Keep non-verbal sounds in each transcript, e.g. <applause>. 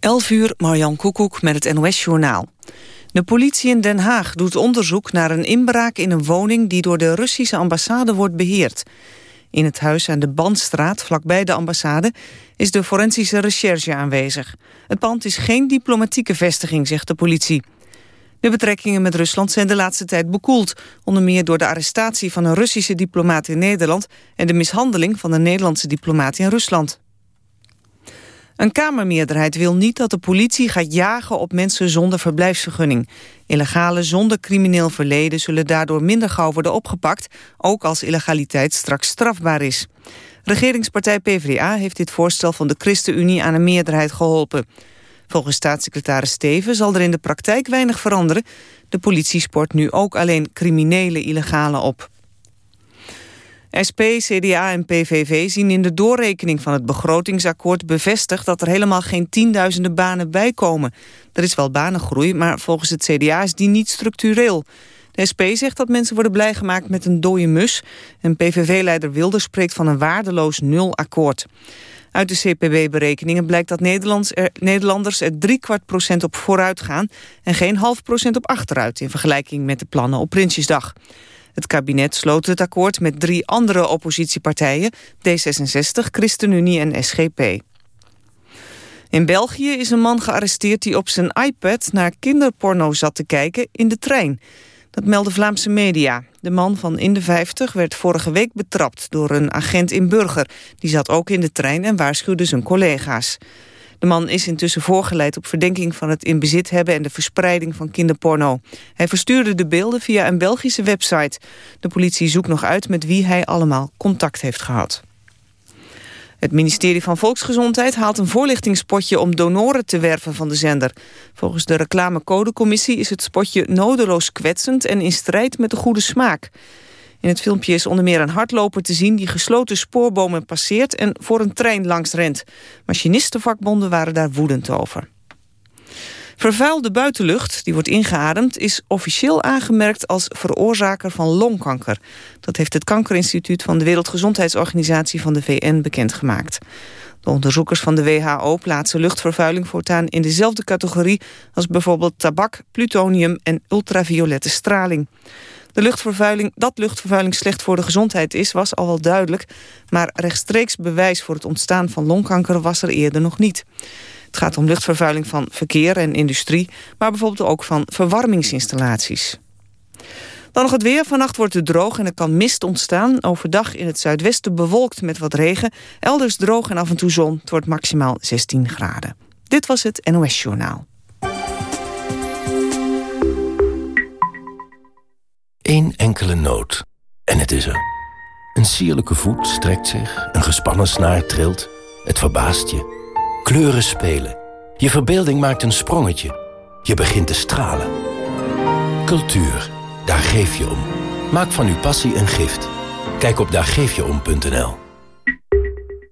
11 uur, Marjan Koekoek met het NOS-journaal. De politie in Den Haag doet onderzoek naar een inbraak in een woning... die door de Russische ambassade wordt beheerd. In het huis aan de Bandstraat, vlakbij de ambassade... is de forensische recherche aanwezig. Het pand is geen diplomatieke vestiging, zegt de politie. De betrekkingen met Rusland zijn de laatste tijd bekoeld. Onder meer door de arrestatie van een Russische diplomaat in Nederland... en de mishandeling van een Nederlandse diplomaat in Rusland. Een Kamermeerderheid wil niet dat de politie gaat jagen op mensen zonder verblijfsvergunning. Illegale zonder crimineel verleden zullen daardoor minder gauw worden opgepakt, ook als illegaliteit straks strafbaar is. Regeringspartij PvdA heeft dit voorstel van de ChristenUnie aan een meerderheid geholpen. Volgens staatssecretaris Steven zal er in de praktijk weinig veranderen. De politie sport nu ook alleen criminele illegale op. SP, CDA en PVV zien in de doorrekening van het begrotingsakkoord bevestigd dat er helemaal geen tienduizenden banen bijkomen. Er is wel banengroei, maar volgens het CDA is die niet structureel. De SP zegt dat mensen worden blij gemaakt met een dode mus. En PVV-leider Wilders spreekt van een waardeloos nulakkoord. Uit de CPB-berekeningen blijkt dat er, Nederlanders er drie kwart procent op vooruit gaan... en geen half procent op achteruit in vergelijking met de plannen op Prinsjesdag. Het kabinet sloot het akkoord met drie andere oppositiepartijen... D66, ChristenUnie en SGP. In België is een man gearresteerd die op zijn iPad naar kinderporno zat te kijken in de trein. Dat melden Vlaamse media. De man van in de 50 werd vorige week betrapt door een agent in Burger. Die zat ook in de trein en waarschuwde zijn collega's. De man is intussen voorgeleid op verdenking van het in bezit hebben... en de verspreiding van kinderporno. Hij verstuurde de beelden via een Belgische website. De politie zoekt nog uit met wie hij allemaal contact heeft gehad. Het ministerie van Volksgezondheid haalt een voorlichtingspotje om donoren te werven van de zender. Volgens de reclamecodecommissie is het spotje nodeloos kwetsend en in strijd met de goede smaak. In het filmpje is onder meer een hardloper te zien... die gesloten spoorbomen passeert en voor een trein langs rent. Machinistenvakbonden waren daar woedend over. Vervuilde buitenlucht, die wordt ingeademd... is officieel aangemerkt als veroorzaker van longkanker. Dat heeft het Kankerinstituut van de Wereldgezondheidsorganisatie van de VN bekendgemaakt. De onderzoekers van de WHO plaatsen luchtvervuiling voortaan in dezelfde categorie als bijvoorbeeld tabak, plutonium en ultraviolette straling. De luchtvervuiling, dat luchtvervuiling slecht voor de gezondheid is, was al wel duidelijk. Maar rechtstreeks bewijs voor het ontstaan van longkanker was er eerder nog niet. Het gaat om luchtvervuiling van verkeer en industrie, maar bijvoorbeeld ook van verwarmingsinstallaties. Dan nog het weer. Vannacht wordt het droog en er kan mist ontstaan. Overdag in het zuidwesten bewolkt met wat regen. Elders droog en af en toe zon. Het wordt maximaal 16 graden. Dit was het NOS Journaal. Eén enkele noot. En het is er. Een sierlijke voet strekt zich, een gespannen snaar trilt. Het verbaast je. Kleuren spelen. Je verbeelding maakt een sprongetje. Je begint te stralen. Cultuur, daar geef je om. Maak van uw passie een gift. Kijk op daargeefjeom.nl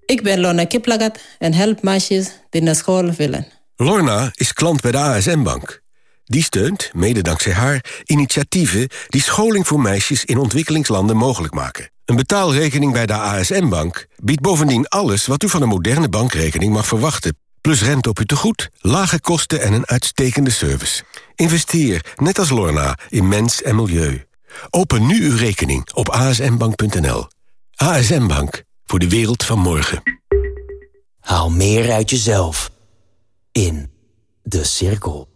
Ik ben Lorna Kiplagat en help meisjes die naar school willen. Lorna is klant bij de ASM-bank. Die steunt, mede dankzij haar, initiatieven die scholing voor meisjes in ontwikkelingslanden mogelijk maken. Een betaalrekening bij de ASM-bank biedt bovendien alles wat u van een moderne bankrekening mag verwachten. Plus rente op uw tegoed, lage kosten en een uitstekende service. Investeer, net als Lorna, in mens en milieu. Open nu uw rekening op asmbank.nl. ASM Bank, voor de wereld van morgen. Haal meer uit jezelf. In De Cirkel.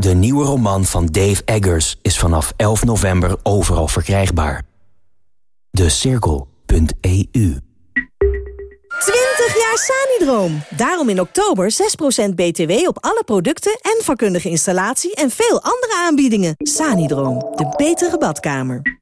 De nieuwe roman van Dave Eggers is vanaf 11 november overal verkrijgbaar. De Cirkel.eu 20 jaar Sanidroom. Daarom in oktober 6% BTW op alle producten en vakkundige installatie en veel andere aanbiedingen. Sanidroom, de betere badkamer.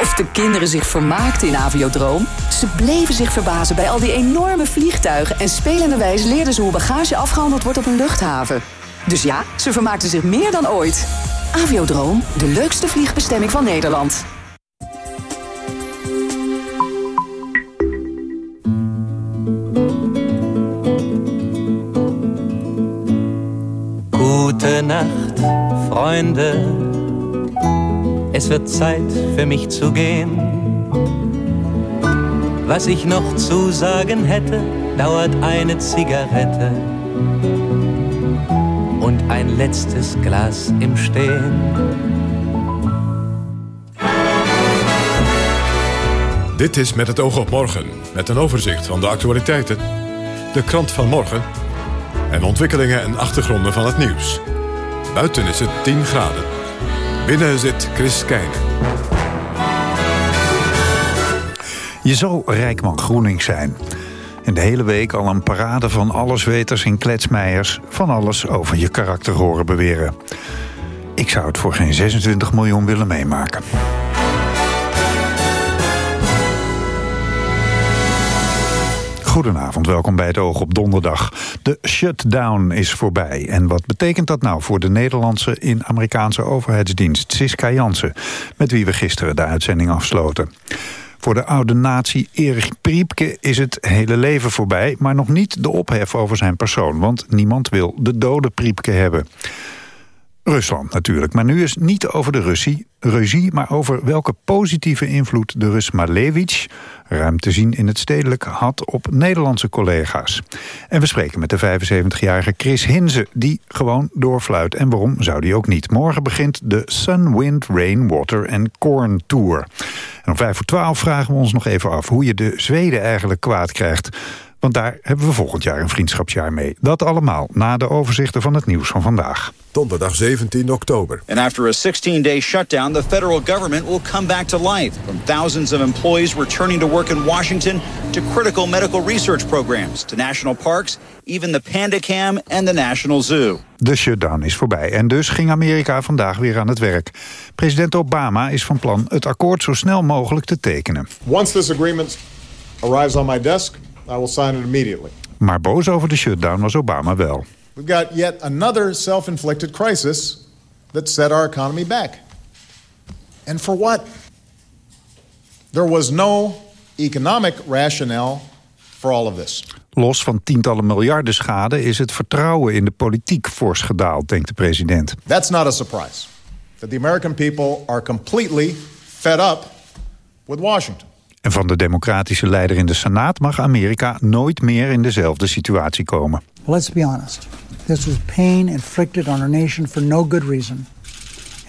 Of de kinderen zich vermaakten in Aviodroom? Ze bleven zich verbazen bij al die enorme vliegtuigen... en spelenderwijs leerden ze hoe bagage afgehandeld wordt op een luchthaven. Dus ja, ze vermaakten zich meer dan ooit. Aviodroom, de leukste vliegbestemming van Nederland. Gute Nacht, Freunde. Es wird Zeit für mich zu gehen. Was ich noch zu sagen hätte, dauert eine Zigarette und ein letztes Glas im Stehen. Dit is Met het oog op morgen, met een overzicht van de actualiteiten, de krant van morgen en ontwikkelingen en achtergronden van het nieuws. Buiten is het 10 graden. Binnen zit Chris Keijnen. Je zou Rijkman Groening zijn. En de hele week al een parade van allesweters en kletsmeijers... van alles over je karakter horen beweren. Ik zou het voor geen 26 miljoen willen meemaken. Goedenavond, welkom bij het Oog op Donderdag. De shutdown is voorbij. En wat betekent dat nou voor de Nederlandse in Amerikaanse overheidsdienst Siska Jansen... met wie we gisteren de uitzending afsloten? Voor de oude nazi Erich Priepke is het hele leven voorbij... maar nog niet de ophef over zijn persoon, want niemand wil de dode Priepke hebben. Rusland natuurlijk, maar nu is niet over de Russie, ruzie... maar over welke positieve invloed de Rus Malevich... ruim te zien in het stedelijk had op Nederlandse collega's. En we spreken met de 75-jarige Chris Hinze, die gewoon doorfluit. En waarom zou die ook niet? Morgen begint de Sun, Wind, Rain, Water and Corn Tour. En om vijf voor twaalf vragen we ons nog even af... hoe je de Zweden eigenlijk kwaad krijgt... Want daar hebben we volgend jaar een vriendschapsjaar mee. Dat allemaal na de overzichten van het nieuws van vandaag. Donderdag 17 oktober. And after a 16-day shutdown, the federal government will come back to life. From thousands of employees returning to work in Washington... to critical medical research programs, to national parks... even the Panda Cam and the National Zoo. De shutdown is voorbij en dus ging Amerika vandaag weer aan het werk. President Obama is van plan het akkoord zo snel mogelijk te tekenen. Once this agreement arrives on my desk... I will sign it immediately. Maar boos over de shutdown was Obama wel. We've got yet another self-inflicted crisis that set our economy back. And for what? There was no economic rationale for all of this. Los van tientallen miljarden schade is het vertrouwen in de politiek fors gedaald, denkt de president. That's not a surprise. That the American people are completely fed up with Washington. En van de democratische leider in de Senaat mag Amerika nooit meer in dezelfde situatie komen. Let's be honest. This was pain inflicted on our nation for no good reason.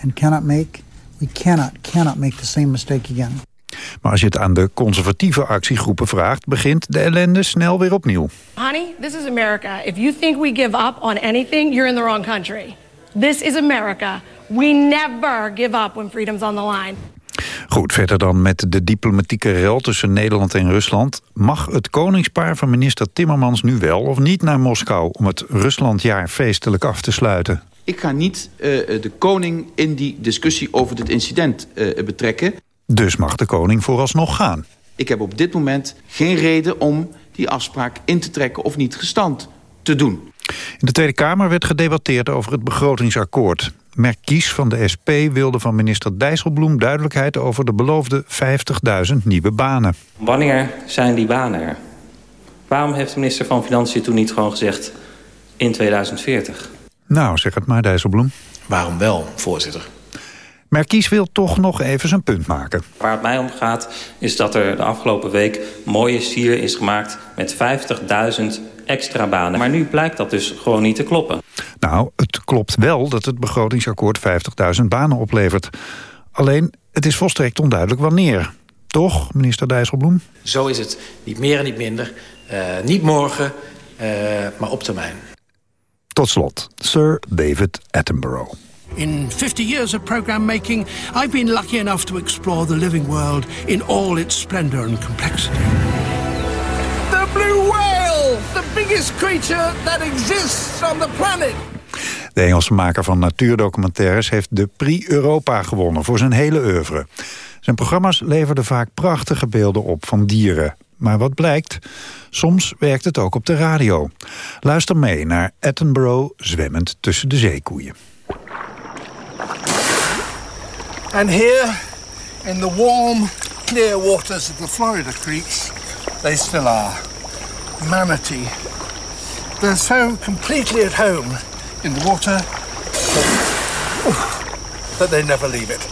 And cannot make, we cannot, cannot make the same mistake again. Maar als je het aan de conservatieve actiegroepen vraagt... begint de ellende snel weer opnieuw. Honey, this is America. If you think we give up on anything, you're in the wrong country. This is America. We never give up when freedom's on the line. Goed, verder dan met de diplomatieke rel tussen Nederland en Rusland. Mag het koningspaar van minister Timmermans nu wel of niet naar Moskou... om het Ruslandjaar feestelijk af te sluiten? Ik ga niet uh, de koning in die discussie over dit incident uh, betrekken. Dus mag de koning vooralsnog gaan? Ik heb op dit moment geen reden om die afspraak in te trekken of niet gestand te doen. In de Tweede Kamer werd gedebatteerd over het begrotingsakkoord. Merkies van de SP wilde van minister Dijsselbloem duidelijkheid over de beloofde 50.000 nieuwe banen. Wanneer zijn die banen er? Waarom heeft de minister van Financiën toen niet gewoon gezegd in 2040? Nou, zeg het maar Dijsselbloem. Waarom wel, voorzitter? Merkies wil toch nog even zijn punt maken. Waar het mij om gaat is dat er de afgelopen week mooie sier is gemaakt met 50.000 extra banen. Maar nu blijkt dat dus gewoon niet te kloppen. Nou, het klopt wel dat het begrotingsakkoord 50.000 banen oplevert. Alleen, het is volstrekt onduidelijk wanneer. Toch, minister Dijsselbloem? Zo is het. Niet meer en niet minder. Uh, niet morgen, uh, maar op termijn. Tot slot, Sir David Attenborough. In 50 years of program making, I've been lucky enough to explore the living world in all its splendor and complexity. The biggest creature that exists on the planet. De Engelse maker van natuurdocumentaires heeft de Prix Europa gewonnen voor zijn hele oeuvre. Zijn programma's leverden vaak prachtige beelden op van dieren. Maar wat blijkt, soms werkt het ook op de radio. Luister mee naar Attenborough zwemmend tussen de zeekoeien. And here, in the warm, clear waters of the Florida creeks, they still are. Manatee. They're so completely at home in the water that they never leave it.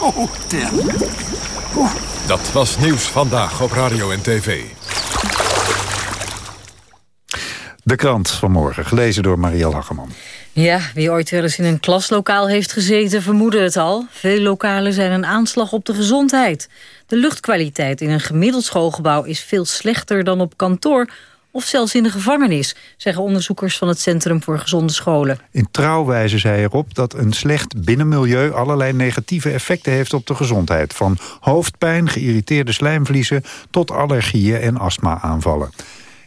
Oh dear. Dat was nieuws vandaag op radio en tv. De krant van morgen, gelezen door Marielle Hageman. Ja, wie ooit wel eens in een klaslokaal heeft gezeten, vermoedde het al. Veel lokalen zijn een aanslag op de gezondheid. De luchtkwaliteit in een gemiddeld schoolgebouw is veel slechter dan op kantoor of zelfs in de gevangenis, zeggen onderzoekers van het Centrum voor Gezonde Scholen. In trouw wijzen zij erop dat een slecht binnenmilieu allerlei negatieve effecten heeft op de gezondheid. Van hoofdpijn, geïrriteerde slijmvliezen tot allergieën en astma-aanvallen.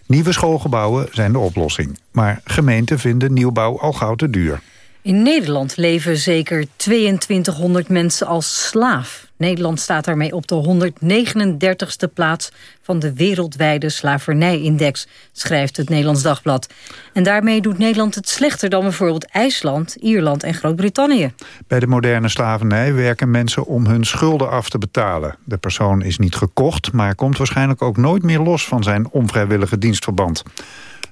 Nieuwe schoolgebouwen zijn de oplossing. Maar gemeenten vinden nieuwbouw al gauw te duur. In Nederland leven zeker 2200 mensen als slaaf. Nederland staat daarmee op de 139ste plaats van de wereldwijde slavernijindex, schrijft het Nederlands Dagblad. En daarmee doet Nederland het slechter dan bijvoorbeeld IJsland, Ierland en Groot-Brittannië. Bij de moderne slavernij werken mensen om hun schulden af te betalen. De persoon is niet gekocht, maar komt waarschijnlijk ook nooit meer los van zijn onvrijwillige dienstverband.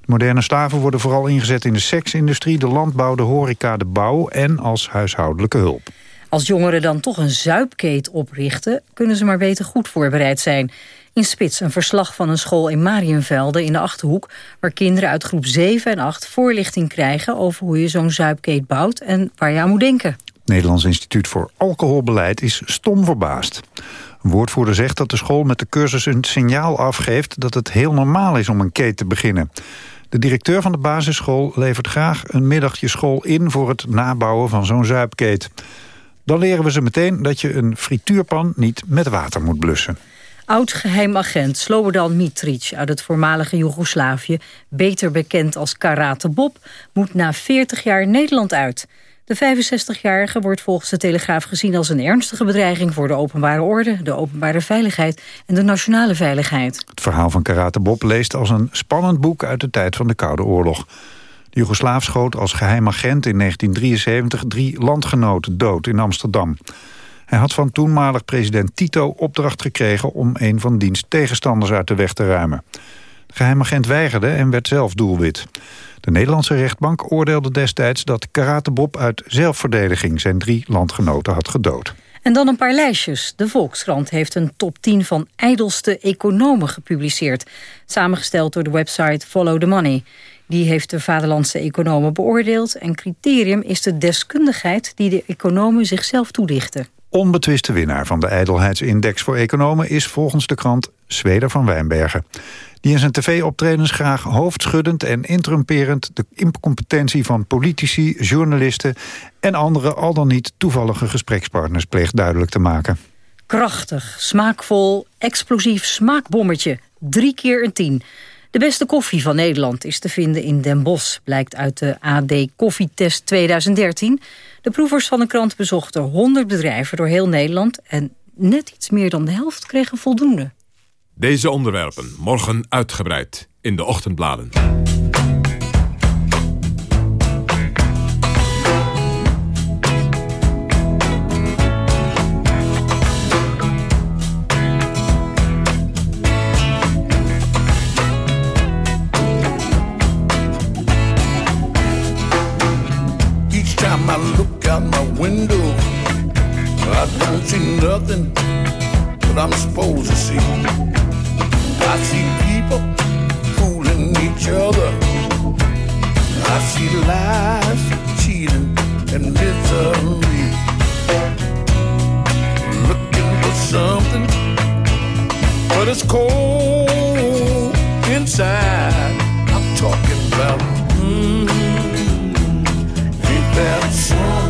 Moderne slaven worden vooral ingezet in de seksindustrie, de landbouw, de horeca, de bouw en als huishoudelijke hulp. Als jongeren dan toch een zuipkeet oprichten... kunnen ze maar beter goed voorbereid zijn. In Spits een verslag van een school in Marienvelde in de Achterhoek... waar kinderen uit groep 7 en 8 voorlichting krijgen... over hoe je zo'n zuipkeet bouwt en waar je aan moet denken. Het Nederlands Instituut voor Alcoholbeleid is stom verbaasd. Een woordvoerder zegt dat de school met de cursus een signaal afgeeft... dat het heel normaal is om een keet te beginnen. De directeur van de basisschool levert graag een middagje school in... voor het nabouwen van zo'n zuipkeet. Dan leren we ze meteen dat je een frituurpan niet met water moet blussen. Oud-geheim agent Slobodan Mitric uit het voormalige Joegoslavië... beter bekend als Karate Bob, moet na 40 jaar Nederland uit. De 65-jarige wordt volgens de Telegraaf gezien als een ernstige bedreiging... voor de openbare orde, de openbare veiligheid en de nationale veiligheid. Het verhaal van Karate Bob leest als een spannend boek uit de tijd van de Koude Oorlog. De Joegoslaaf schoot als geheim agent in 1973 drie landgenoten dood in Amsterdam. Hij had van toenmalig president Tito opdracht gekregen om een van diens tegenstanders uit de weg te ruimen. Geheimagent weigerde en werd zelf doelwit. De Nederlandse rechtbank oordeelde destijds dat Karate Bob uit zelfverdediging zijn drie landgenoten had gedood. En dan een paar lijstjes. De Volkskrant heeft een top 10 van ijdelste economen gepubliceerd. Samengesteld door de website Follow the Money. Die heeft de vaderlandse economen beoordeeld... en criterium is de deskundigheid die de economen zichzelf toedichten. Onbetwiste winnaar van de ijdelheidsindex voor economen... is volgens de krant Zweder van Wijnbergen. Die in zijn tv-optredens graag hoofdschuddend en interrumperend... de incompetentie van politici, journalisten... en andere al dan niet toevallige gesprekspartners pleegt duidelijk te maken. Krachtig, smaakvol, explosief smaakbommetje. Drie keer een tien. De beste koffie van Nederland is te vinden in Den Bosch... blijkt uit de AD Koffietest 2013. De proevers van de krant bezochten 100 bedrijven door heel Nederland... en net iets meer dan de helft kregen voldoende. Deze onderwerpen morgen uitgebreid in de ochtendbladen. I look out my window, I don't see nothing that I'm supposed to see. I see people fooling each other. I see lies, cheating, and misery. Looking for something, but it's cold inside. I'm talking about. Mm, ain't that something?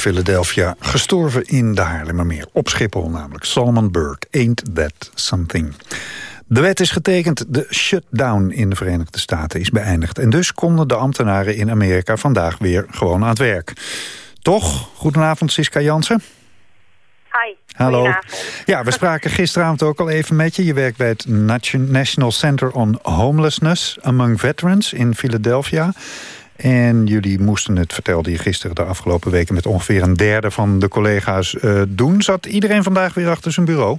Philadelphia, gestorven in de Haarlemmermeer. Op Schiphol namelijk. Salman Burke, Ain't That Something. De wet is getekend, de shutdown in de Verenigde Staten is beëindigd. En dus konden de ambtenaren in Amerika vandaag weer gewoon aan het werk. Toch? Goedenavond, Siska Jansen. Hi. Hallo. Ja, we spraken gisteravond ook al even met je. Je werkt bij het National Center on Homelessness Among Veterans in Philadelphia. En jullie moesten het, vertelde je gisteren, de afgelopen weken... met ongeveer een derde van de collega's uh, doen. Zat iedereen vandaag weer achter zijn bureau?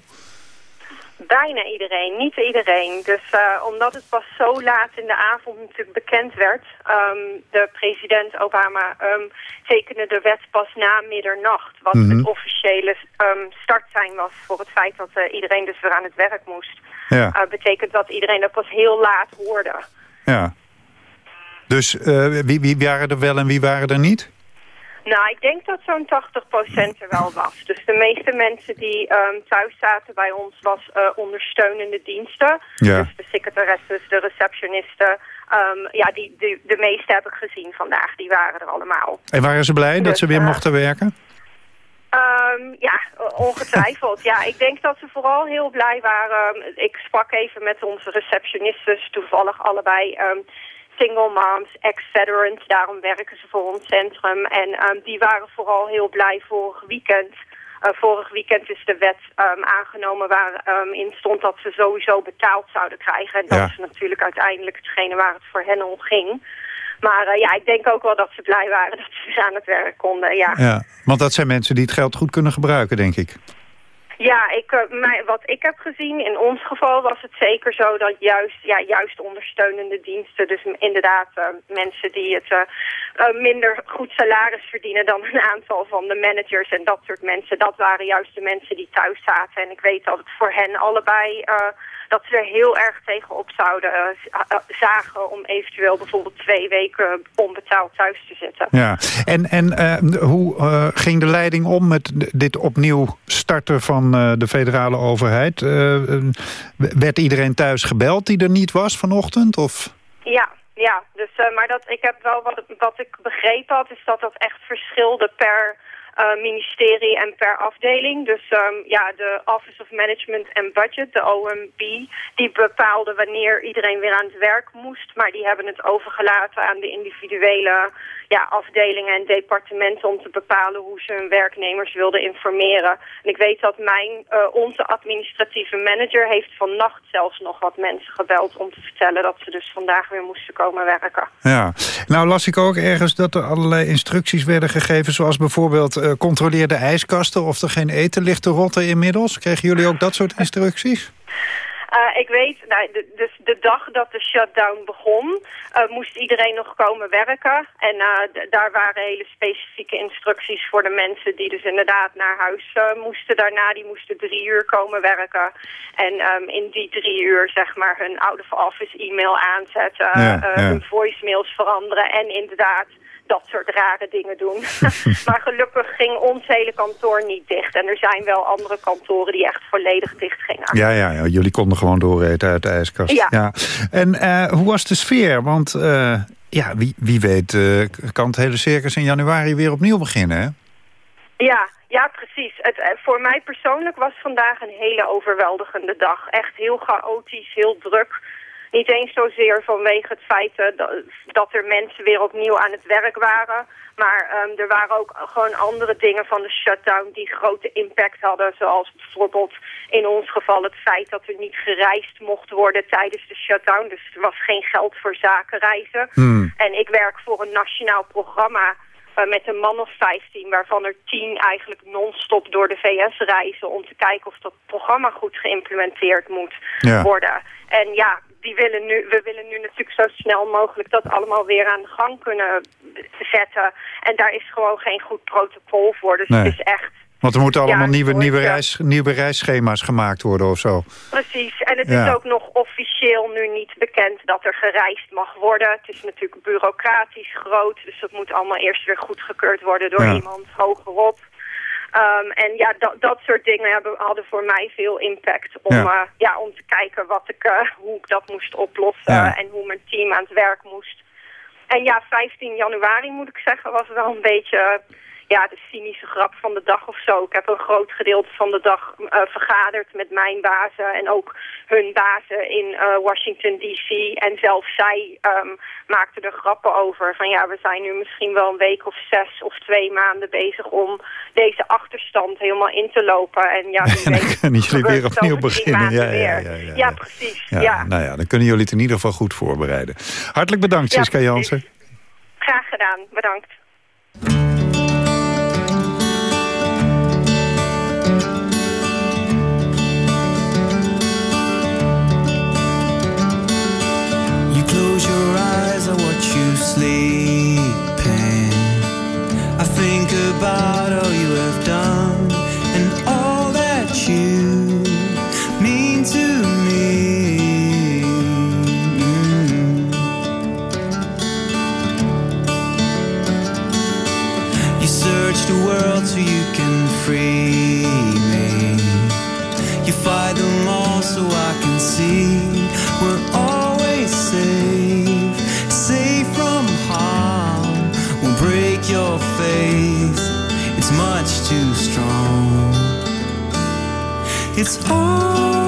Bijna iedereen, niet iedereen. Dus uh, omdat het pas zo laat in de avond natuurlijk bekend werd... Um, de president Obama um, tekende de wet pas na middernacht... wat mm -hmm. het officiële um, startsein was voor het feit dat uh, iedereen dus weer aan het werk moest. Ja. Betekent dat iedereen dat pas heel laat hoorde. Ja. Dus wie, wie waren er wel en wie waren er niet? Nou, ik denk dat zo'n 80% er wel was. Dus de meeste mensen die um, thuis zaten bij ons was uh, ondersteunende diensten. Ja. Dus de secretaresses, de receptionisten. Um, ja, die, die, de meeste heb ik gezien vandaag. Die waren er allemaal. En waren ze blij dus, dat ze weer uh, mochten werken? Um, ja, ongetwijfeld. ja, ik denk dat ze vooral heel blij waren. Ik sprak even met onze receptionistes, toevallig allebei single moms, ex-veterans. Daarom werken ze voor ons centrum. En um, die waren vooral heel blij vorig weekend. Uh, vorig weekend is de wet um, aangenomen waarin um, stond dat ze sowieso betaald zouden krijgen. En dat Ja. is natuurlijk uiteindelijk hetgene waar het voor hen om ging. Maar uh, ja, ik denk ook wel dat ze blij waren <laughs> dat ze aan het werk konden, ja. Ja, want dat zijn mensen die het geld goed kunnen gebruiken, denk ik. Ja, ik, uh, mij, wat ik heb gezien, in ons geval was het zeker zo dat juist, ja, juist ondersteunende diensten, dus inderdaad uh, mensen die het uh, minder goed salaris verdienen dan een aantal van de managers en dat soort mensen, dat waren juist de mensen die thuis zaten. En ik weet dat het voor hen allebei, dat ze er heel erg tegenop zouden zagen om eventueel bijvoorbeeld twee weken onbetaald thuis te zitten. Ja, en, en hoe ging de leiding om met dit opnieuw starten van de federale overheid. Werd iedereen thuis gebeld die er niet was vanochtend? Of? Ja, ja. Dus, uh, maar dat, ik heb wel wat, wat ik begrepen had, is dat dat echt verschilde per ministerie en per afdeling. Dus um, ja, de Office of Management and Budget, de OMB, die bepaalde wanneer iedereen weer aan het werk moest. Maar die hebben het overgelaten aan de individuele ja, afdelingen en departementen om te bepalen hoe ze hun werknemers wilden informeren. En ik weet dat mijn, uh, onze administratieve manager heeft vannacht zelfs nog wat mensen gebeld om te vertellen dat ze dus vandaag weer moesten komen werken. Ja, nou las ik ook ergens dat er allerlei instructies werden gegeven, zoals bijvoorbeeld uh, controleer de ijskasten of er geen eten ligt te rotten inmiddels. Kregen jullie ook dat soort instructies? Uh, ik weet, nou, de, dus de dag dat de shutdown begon, uh, moest iedereen nog komen werken. En uh, daar waren hele specifieke instructies voor de mensen die dus inderdaad naar huis moesten daarna. Die moesten drie uur komen werken. En um, in die drie uur zeg maar hun out-of-office e-mail aanzetten, ja, ja. hun voicemails veranderen en inderdaad dat soort rare dingen doen. <laughs> <laughs> maar gelukkig ging ons hele kantoor niet dicht. En er zijn wel andere kantoren die echt volledig dicht gingen. Ja, ja, ja. jullie konden gewoon dooreten uit de ijskast. Ja. ja. En uh, hoe was de sfeer? Want uh, ja, wie, wie weet uh, kan het hele circus in januari weer opnieuw beginnen, hè? Ja, ja, precies. Het, voor mij persoonlijk was vandaag een hele overweldigende dag. Echt heel chaotisch, heel druk. Niet eens zozeer vanwege het feit uh, dat, er mensen weer opnieuw aan het werk waren. Maar um, er waren ook gewoon andere dingen van de shutdown die grote impact hadden. Zoals bijvoorbeeld in ons geval het feit dat er niet gereisd mocht worden tijdens de shutdown. Dus er was geen geld voor zakenreizen. Hmm. En ik werk voor een nationaal programma uh, met een man of 15, waarvan er 10 eigenlijk non-stop door de VS reizen om te kijken of dat programma goed geïmplementeerd moet ja. worden. En ja, die willen nu, we willen nu natuurlijk zo snel mogelijk dat allemaal weer aan de gang kunnen zetten. En daar is gewoon geen goed protocol voor. Dus nee. het is echt... Want er moeten allemaal ja, nieuwe, nieuwe, reis, nieuwe reisschema's gemaakt worden of zo. Precies. En het Ja. is ook nog officieel nu niet bekend dat er gereisd mag worden. Het is natuurlijk bureaucratisch groot. Dus dat moet allemaal eerst weer goedgekeurd worden door Ja. iemand hogerop. Um, en ja, dat, dat soort dingen hebben, hadden voor mij veel impact om, Ja. ja. ja, om te kijken wat ik, uh, hoe ik dat moest oplossen Ja. en hoe mijn team aan het werk moest. En ja, 15 januari moet ik zeggen was wel een beetje ja, de cynische grap van de dag of zo. Ik heb een groot gedeelte van de dag uh, vergaderd met mijn bazen en ook hun bazen in uh, Washington D.C. En zelfs zij um, maakten er grappen over. Van ja, we zijn nu misschien wel een week of zes of twee maanden bezig om deze achterstand helemaal in te lopen. En ja, <laughs> en dan kunnen jullie weer opnieuw beginnen. Ja, ja, ja, ja, ja, precies. Ja, Nou ja, dan kunnen jullie het in ieder geval goed voorbereiden. Hartelijk bedankt, Siska Jansen. Graag gedaan, bedankt. Free me. You fight them all so I can see we're always safe, safe from harm. Won't break your faith, it's much too strong. It's always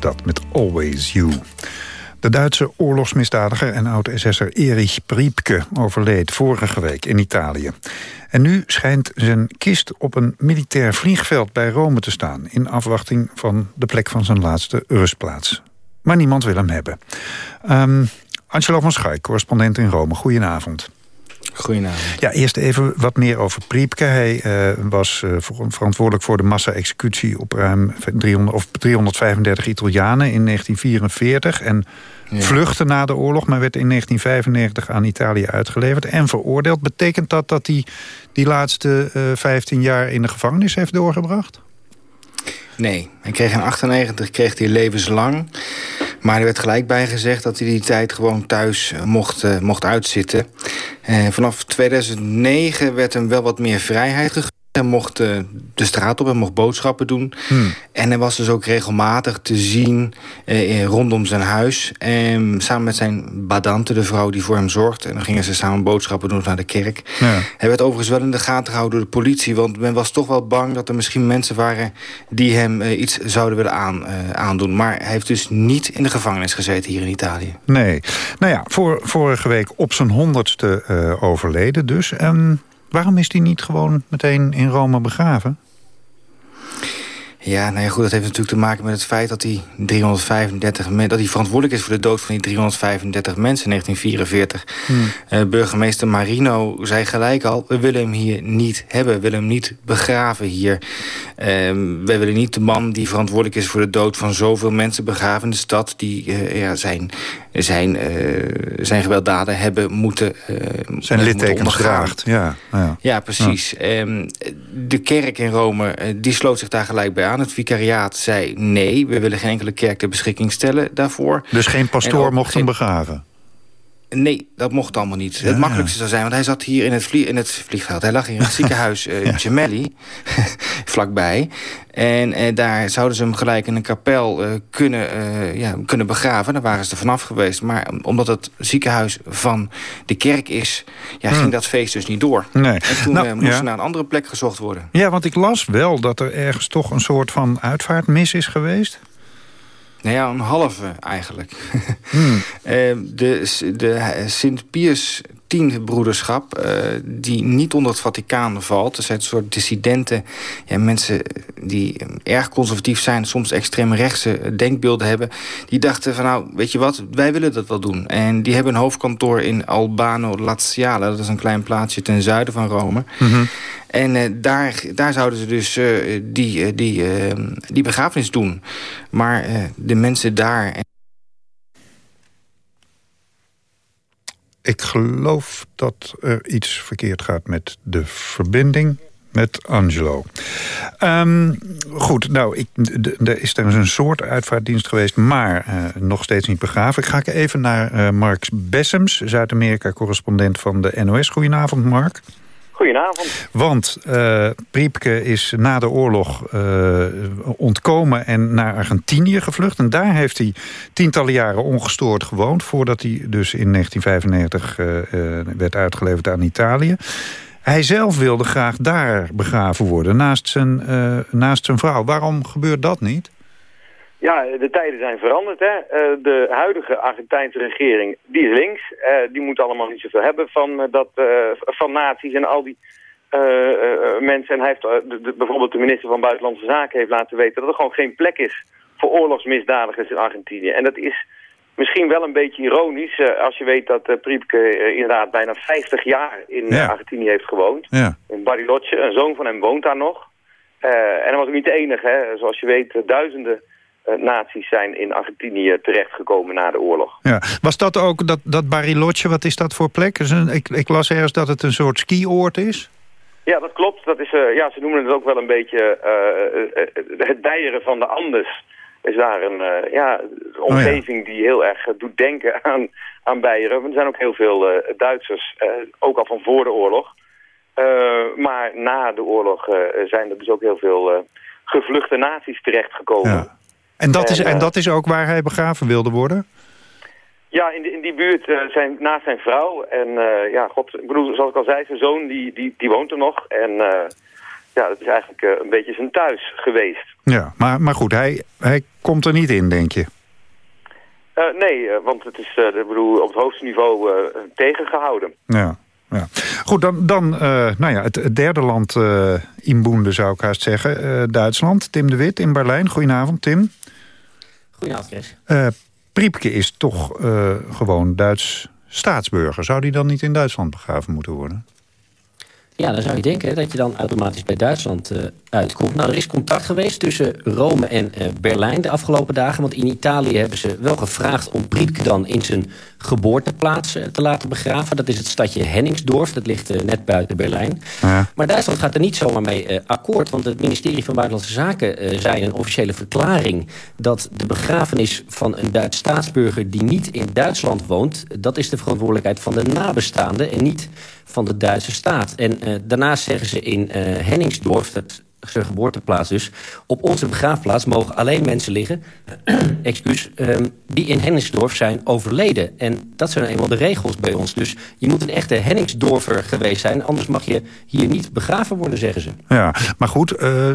dat, met Always You. De Duitse oorlogsmisdadiger en oud-SS'er Erich Priepke overleed vorige week in Italië. En nu schijnt zijn kist op een militair vliegveld bij Rome te staan... in afwachting van de plek van zijn laatste rustplaats. Maar niemand wil hem hebben. Um, Angelo van Schaik, correspondent in Rome. Goedenavond. Goedenavond. Ja, eerst even wat meer over Priepke. Hij uh, was uh, verantwoordelijk voor de massa-executie op ruim 300, of 335 Italianen in 1944. En ja. vluchtte na de oorlog, maar werd in 1995 aan Italië uitgeleverd en veroordeeld. Betekent dat dat hij die laatste uh, 15 jaar in de gevangenis heeft doorgebracht? Nee, hij kreeg in 98 kreeg hij levenslang. Maar er werd gelijk bij gezegd dat hij die tijd gewoon thuis mocht, uh, mocht uitzitten. Uh, vanaf 2009 werd hem wel wat meer vrijheid gegeven. Hij mocht uh, de straat op en mocht boodschappen doen. Hmm. En hij was dus ook regelmatig te zien uh, rondom zijn huis. En samen met zijn badante, de vrouw die voor hem zorgt. En dan gingen ze samen boodschappen doen naar de kerk. Ja. Hij werd overigens wel in de gaten gehouden door de politie. Want men was toch wel bang dat er misschien mensen waren... die hem uh, iets zouden willen aan, aandoen. Maar hij heeft dus niet in de gevangenis gezeten hier in Italië. Nee. Nou ja, voor, vorige week op zijn honderdste overleden dus. En Waarom is hij niet gewoon meteen in Rome begraven? Ja, nou ja, goed, dat heeft natuurlijk te maken met het feit dat die 335 men- dat hij verantwoordelijk is voor de dood van die 335 mensen in 1944. Hmm. Eh, burgemeester Marino zei gelijk al, we willen hem hier niet hebben. We willen hem niet begraven hier. Ehm, wij willen niet de man die verantwoordelijk is voor de dood van zoveel mensen begraven in de stad. Die eh, ja, zijn, zijn, eh, zijn gewelddaden hebben moeten Zijn littekens draagt, ja. ja. Ja, precies. Ehm, de kerk in Rome die sloot zich daar gelijk bij aan. Het vicariaat zei nee, we willen geen enkele kerk ter beschikking stellen daarvoor. Dus geen En pastoor mocht hem begraven? Nee, dat mocht allemaal niet. Ja. Het makkelijkste zou zijn, want hij zat hier in het, vlie in het vliegveld. Hij lag hier in het <laughs> ziekenhuis eh Gemelli, <laughs> vlakbij. En eh, daar zouden ze hem gelijk in een kapel eh, kunnen, ja, kunnen begraven. Daar waren ze er vanaf geweest. Maar omdat het ziekenhuis van de kerk is... Ja, Hmm. ging dat feest dus niet door. Nee. En toen Nou, moest ja. naar een andere plek gezocht worden. Ja, want ik las wel dat er ergens toch een soort van uitvaartmis is geweest. Nou ja, een halve eigenlijk. Hmm. <laughs> Eh, de de Sint-Pius Broederschap, eh, die niet onder het Vaticaan valt. Dat zijn een soort dissidenten, ja, mensen die erg conservatief zijn... soms extreemrechtse denkbeelden hebben. Die dachten van nou, weet je wat, wij willen dat wel doen. En die hebben een hoofdkantoor in Albano Laziale. Dat is een klein plaatsje ten zuiden van Rome. En eh, daar, daar zouden ze dus eh, die, die, die begrafenis doen. Maar de mensen daar... Ik geloof dat er iets verkeerd gaat met de verbinding met Angelo. Ehm, goed, nou, ik, er is er een soort uitvaartdienst geweest... maar eh, nog steeds niet begraven. Ik ga even naar eh Mark Bessems, Zuid-Amerika-correspondent van de NOS. Goedenavond, Mark. Goedenavond. Want eh Priepke is na de oorlog eh, ontkomen en naar Argentinië gevlucht. En daar heeft hij tientallen jaren ongestoord gewoond... voordat hij dus in 1995 eh, eh, werd uitgeleverd aan Italië. Hij zelf wilde graag daar begraven worden, naast zijn, naast zijn vrouw. Waarom gebeurt dat niet? Ja, de tijden zijn veranderd. Hè? Eh, de huidige Argentijnse regering, die is links. Eh, die moet allemaal niet zoveel hebben van, eh, dat, van nazi's en al die mensen. En hij heeft, de- de- bijvoorbeeld de minister van Buitenlandse Zaken heeft laten weten... dat er gewoon geen plek is voor oorlogsmisdadigers in Argentinië. En dat is misschien wel een beetje ironisch... als je weet dat Priepke inderdaad bijna 50 jaar in Ja. Argentinië heeft gewoond. Ja. In Bariloche, een zoon van hem woont daar nog. En dat was ook niet de enige. Hè. Zoals je weet, duizenden eh, nazi's zijn in Argentinië terechtgekomen na de oorlog. Ja. Was dat ook, dat, dat Bariloche, wat is dat voor plek? Is een- ik, ik las ergens dat het een soort skioord is. Ja, dat klopt. Dat is, eh, ja, ze noemen het ook wel een beetje eh, het dijeren van de Andes. Is daar een eh, ja, omgeving die heel erg doet denken <laughs> aan, aan Beieren. Er zijn ook heel veel Duitsers, ook al van voor de oorlog. Maar na de oorlog zijn er dus ook heel veel gevluchte nazi's terechtgekomen. Ja. En dat, is, En, eh, en dat is ook waar hij begraven wilde worden? Ja, in, die- in die buurt eh, zijn, naast zijn vrouw. En eh, ja, god, ik bedoel, zoals ik al zei, zijn zoon die, die, die woont er nog. En ja, dat is eigenlijk een beetje zijn thuis geweest. Ja, maar, maar goed, hij, hij komt er niet in, denk je? Nee, want het is ik bedoel, op het hoogste niveau eh, tegengehouden. Ja. Ja. Goed, dan, dan nou ja, het, het derde land in Boende zou ik haast zeggen. Duitsland, Tim de Wit in Berlijn. Goedenavond, Tim. Eh Priepke is toch eh, gewoon Duits staatsburger. Zou die dan niet in Duitsland begraven moeten worden? Ja, dan zou je denken dat je dan automatisch bij Duitsland eh, uitkomt. Nou, er is contact geweest tussen Rome en Berlijn de afgelopen dagen. Want in Italië hebben ze wel gevraagd om Priepke dan in zijn geboorteplaats eh, te laten begraven. Dat is het stadje Henningsdorf, dat ligt eh, net buiten Berlijn. Ja. Maar Duitsland gaat er niet zomaar mee eh, akkoord. Want het ministerie van Buitenlandse Zaken zei in een officiële verklaring... dat de begrafenis van een Duits staatsburger die niet in Duitsland woont... dat is de verantwoordelijkheid van de nabestaanden en niet van de Duitse staat. En daarnaast zeggen ze in Henningsdorf... dat zijn geboorteplaats dus... op onze begraafplaats mogen alleen mensen liggen... <clears throat> excuus, ehm, die in Henningsdorf zijn overleden. En dat zijn eenmaal de regels bij ons. Dus je moet een echte Henningsdorfer geweest zijn... anders mag je hier niet begraven worden, zeggen ze. Ja, maar goed, eh,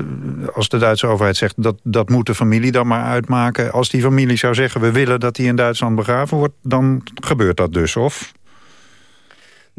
als de Duitse overheid zegt... Dat, dat moet de familie dan maar uitmaken. Als die familie zou zeggen... we willen dat hij in Duitsland begraven wordt... dan gebeurt dat dus, of?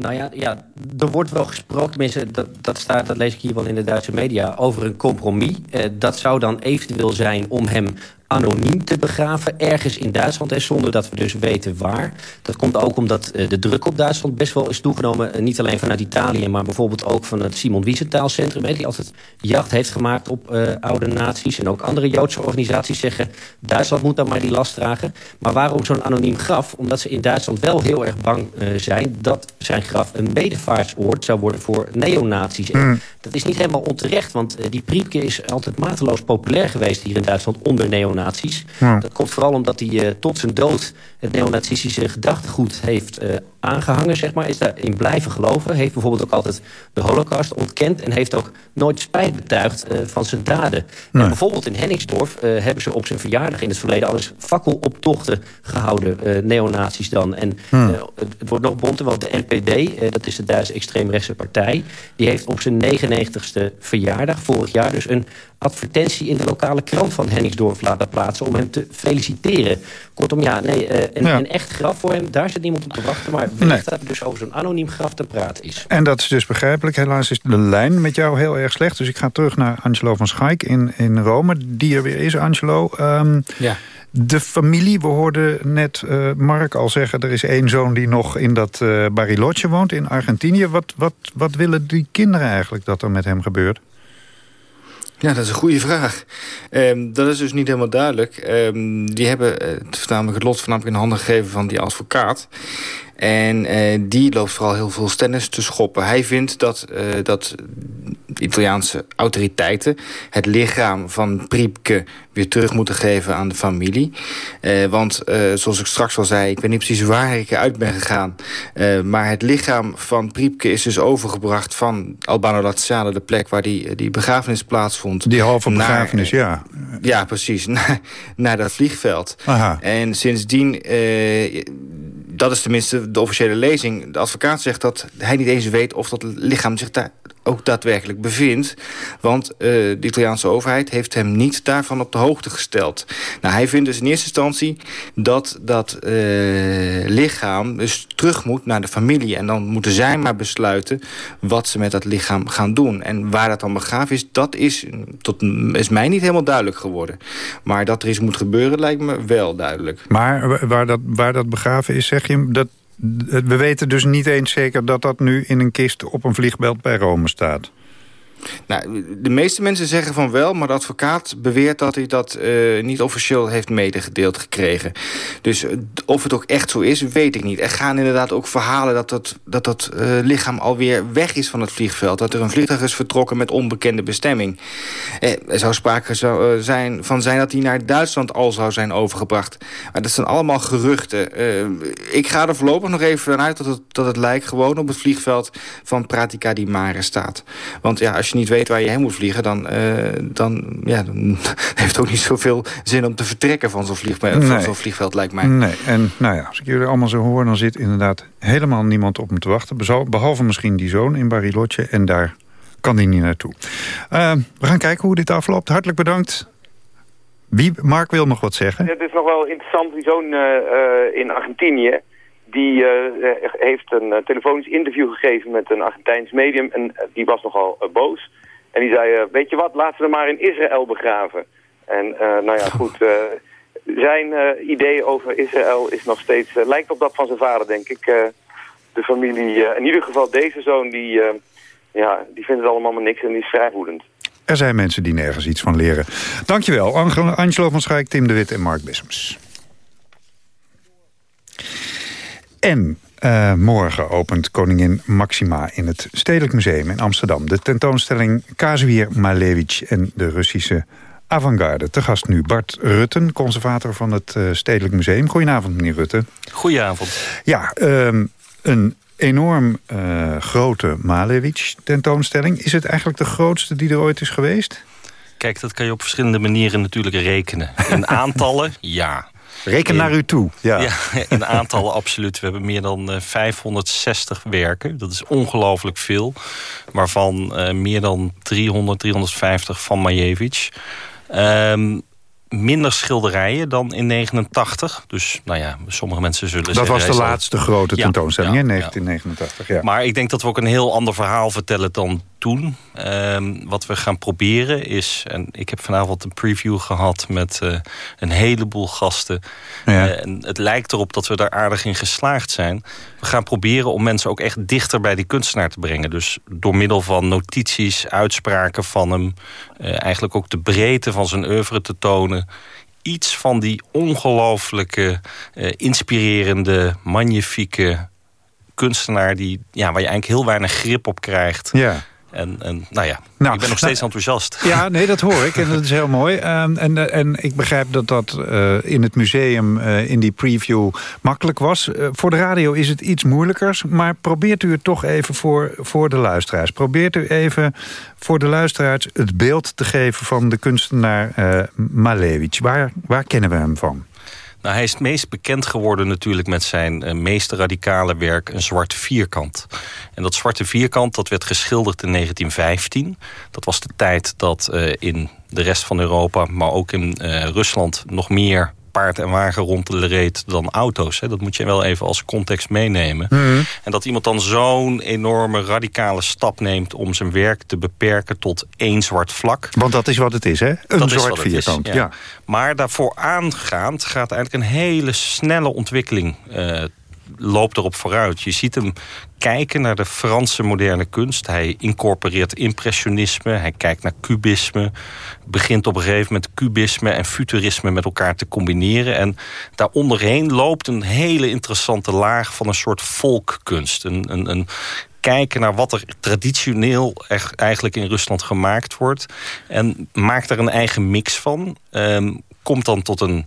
Nou ja, ja, er wordt wel gesproken, mensen, dat, dat, staat, dat lees ik hier wel in de Duitse media, over een compromis. Eh, dat zou dan eventueel zijn om hem anoniem te begraven, ergens in Duitsland... en zonder dat we dus weten waar. Dat komt ook omdat eh, de druk op Duitsland best wel is toegenomen. Eh, niet alleen vanuit Italië, maar bijvoorbeeld ook van het Simon Wiesenthal Centrum... die altijd jacht heeft gemaakt op uh, oude naties. En ook andere Joodse organisaties zeggen... Duitsland moet dan maar die last dragen. Maar waarom zo'n anoniem graf? Omdat ze in Duitsland wel heel erg bang uh, zijn... dat zijn graf een bedevaartsoord zou worden voor neonazies. Mm. Dat is niet helemaal onterecht, want uh, die Priepke is altijd mateloos populair geweest... hier in Duitsland onder neonazies. Ja. Dat komt vooral omdat hij uh, tot zijn dood het neonazistische gedachtegoed heeft uh, aangehangen, zeg maar. Is daarin blijven geloven. Heeft bijvoorbeeld ook altijd de holocaust ontkend... en heeft ook nooit spijt betuigd uh, van zijn daden. Nee. En bijvoorbeeld in Henningsdorf hebben ze op zijn verjaardag in het verleden... al eens fakkeloptochten gehouden, neonazies dan. En hmm. het, het, wordt nog bonter, want de NPD, dat is de Duitse extreemrechtse partij... die heeft op zijn 99ste verjaardag, vorig jaar dus... een advertentie in de lokale krant van Henningsdorf laten plaatsen... om hem te feliciteren. Kortom, ja, nee, uh, een, ja. een, echt graf voor hem, daar zit niemand op te wachten... maar wellicht nee. dat er dus over zo'n anoniem graf te praten is. En dat is dus begrijpelijk. Helaas is de lijn met jou heel erg slecht. Dus ik ga terug naar Angelo van Schaik in, in Rome, die er weer is, Angelo. Um, ja. De familie, we hoorden net uh, Mark al zeggen... er is één zoon die nog in dat uh, Bariloche woont in Argentinië. Wat, wat, wat willen die kinderen eigenlijk dat er met hem gebeurt? Ja, dat is een goede vraag. Um, dat is dus niet helemaal duidelijk. Um, die hebben uh, het voornamelijk het lot voornamelijk in handen gegeven van die advocaat. En uh, die loopt vooral heel veel stennis te schoppen. Hij vindt dat, uh, dat Italiaanse autoriteiten het lichaam van Priepke weer terug moeten geven aan de familie. Uh, want uh, zoals ik straks al zei, ik weet niet precies waar ik uit ben gegaan. Uh, maar het lichaam van Priepke is dus overgebracht van Albano Laziale, de plek waar die, die begrafenis plaatsvond. Die halve begrafenis, ja. Ja, precies. <laughs> Naar, naar dat vliegveld. Aha. En sindsdien dat is tenminste de officiële lezing. De advocaat zegt dat hij niet eens weet of dat lichaam zich daar ook daadwerkelijk bevindt. Want uh, de Italiaanse overheid heeft hem niet daarvan op de hoogte gesteld. Nou, hij vindt dus in eerste instantie dat dat uh, lichaam dus terug moet naar de familie. En dan moeten zij maar besluiten wat ze met dat lichaam gaan doen. En waar dat dan begraven is, dat is, tot, is mij niet helemaal duidelijk geworden. Maar dat er iets moet gebeuren lijkt me wel duidelijk. Maar waar dat, waar dat begraven is, zeg je... dat we weten dus niet eens zeker dat dat nu in een kist op een vliegveld bij Rome staat. Nou, de meeste mensen zeggen van wel, maar de advocaat beweert dat hij dat uh, niet officieel heeft medegedeeld gekregen. Dus uh, of het ook echt zo is, weet ik niet. Er gaan inderdaad ook verhalen dat dat, dat, dat uh, lichaam alweer weg is van het vliegveld. Dat er een vliegtuig is vertrokken met onbekende bestemming. er zou sprake zou, zijn, van zijn dat hij naar Duitsland al zou zijn overgebracht. Maar dat zijn allemaal geruchten. ik ga er voorlopig nog even vanuit dat het, dat het lijkt gewoon op het vliegveld van Pratica di Mare staat. Want ja, als je niet weet waar je heen moet vliegen... dan, uh, dan, ja, dan <laughs> heeft het ook niet zoveel zin om te vertrekken van zo'n vliegveld, nee. zo vliegveld, lijkt mij. Nee, en nou ja, als ik jullie allemaal zo hoor... dan zit inderdaad helemaal niemand op me te wachten. Behalve misschien die zoon in Bariloche. En daar kan hij niet naartoe. Uh, we gaan kijken hoe dit afloopt. Hartelijk bedankt. Wie, Mark wil nog wat zeggen. Het is nog wel interessant, die zoon uh, in Argentinië die uh, heeft een uh, telefonisch interview gegeven met een Argentijns medium. En die was nogal boos. En die zei, weet je wat, laten we maar in Israël begraven. En nou ja, goed, zijn idee over Israël is nog steeds, lijkt op dat van zijn vader, denk ik. de familie, in ieder geval deze zoon, die, ja, die vindt het allemaal maar niks en die is vrij woedend. Er zijn mensen die nergens iets van leren. Dankjewel, Angelo van Schaik, Tim de Wit en Mark Bessems. En uh, morgen opent koningin Maxima in het Stedelijk Museum in Amsterdam. De tentoonstelling Kazimir Malevich en de Russische avant-garde. Te gast nu Bart Rutten, conservator van het uh, Stedelijk Museum. Goedenavond, meneer Rutten. Goedenavond. Ja, um, een enorm uh, grote Malevich-tentoonstelling. Is het eigenlijk de grootste die er ooit is geweest? Kijk, dat kan je op verschillende manieren natuurlijk rekenen. In <laughs> aantallen, ja. Reken naar u toe. Ja. ja <laughs> in aantallen absoluut. We hebben meer dan uh, 560 werken. Dat is ongelooflijk veel. Waarvan uh, meer dan 300, 350 van Majewicz. Um, minder schilderijen dan in 89. Dus nou ja, sommige mensen zullen Dat zeggen... was de laatste grote tentoonstelling ja, in ja. 1989. Ja. Maar ik denk dat we ook een heel ander verhaal vertellen dan toen. Ehm, wat we gaan proberen is... en ik heb vanavond een preview gehad met eh, een heleboel gasten. Ja. Eh, en het lijkt erop dat we daar aardig in geslaagd zijn. We gaan proberen om mensen ook echt dichter bij die kunstenaar te brengen. Dus door middel van notities, uitspraken van hem... eh, eigenlijk ook de breedte van zijn oeuvre te tonen iets van die ongelooflijke, inspirerende, magnifieke kunstenaar... Die, ja, waar je eigenlijk heel weinig grip op krijgt. Ja. En, en nou ja, Nou, ik ben nog steeds enthousiast. Ja, nee, dat hoor ik en dat is heel <laughs> mooi. Ehm, en, eh, en ik begrijp dat dat eh, in het museum eh, in die preview makkelijk was. Voor de radio is het iets moeilijkers. Maar probeert u het toch even voor, voor de luisteraars. Probeert u even voor de luisteraars het beeld te geven van de kunstenaar Malevich. Waar, waar kennen we hem van? Nou, hij is het meest bekend geworden natuurlijk met zijn eh, meest radicale werk... een zwart vierkant. En dat zwarte vierkant dat werd geschilderd in 1915. Dat was de tijd dat eh, in de rest van Europa... maar ook in eh, Rusland nog meer paard en wagen rondreed dan auto's. Hè. Dat moet je wel even als context meenemen. Mhm. En dat iemand dan zo'n enorme radicale stap neemt... om zijn werk te beperken tot één zwart vlak... Want dat is wat het is, hè? Een Dat zwart is, vierkant. ja. ja. Maar daarvoor aangaand gaat eigenlijk een hele snelle ontwikkeling eh, loopt erop vooruit. Je ziet hem kijken naar de Franse moderne kunst. Hij incorporeert impressionisme, hij kijkt naar kubisme... begint op een gegeven moment kubisme en futurisme met elkaar te combineren. En daaronderheen loopt een hele interessante laag van een soort volkkunst. Een, een, een kijken naar wat er traditioneel eigenlijk in Rusland gemaakt wordt. En maakt daar een eigen mix van. Ehm, komt dan tot een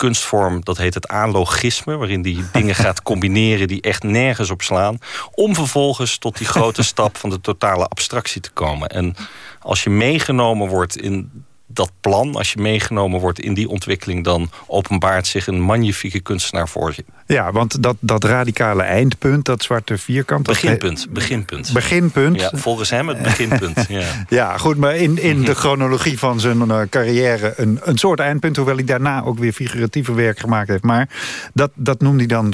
kunstvorm, dat heet het analogisme... waarin die dingen gaat <laughs> combineren die echt nergens op slaan... om vervolgens tot die grote <laughs> stap van de totale abstractie te komen. En als je meegenomen wordt in dat plan, als je meegenomen wordt in die ontwikkeling... dan openbaart zich een magnifieke kunstenaar voor je. Ja, want dat, dat radicale eindpunt, dat zwarte vierkant... dat- Beginpunt, beginpunt. Beginpunt. Ja, volgens hem het beginpunt, <laughs> ja. Ja, goed, maar in, in <laughs> de chronologie van zijn eh, carrière een, een soort eindpunt... hoewel hij daarna ook weer figuratieve werk gemaakt heeft. Maar dat, dat noemde hij dan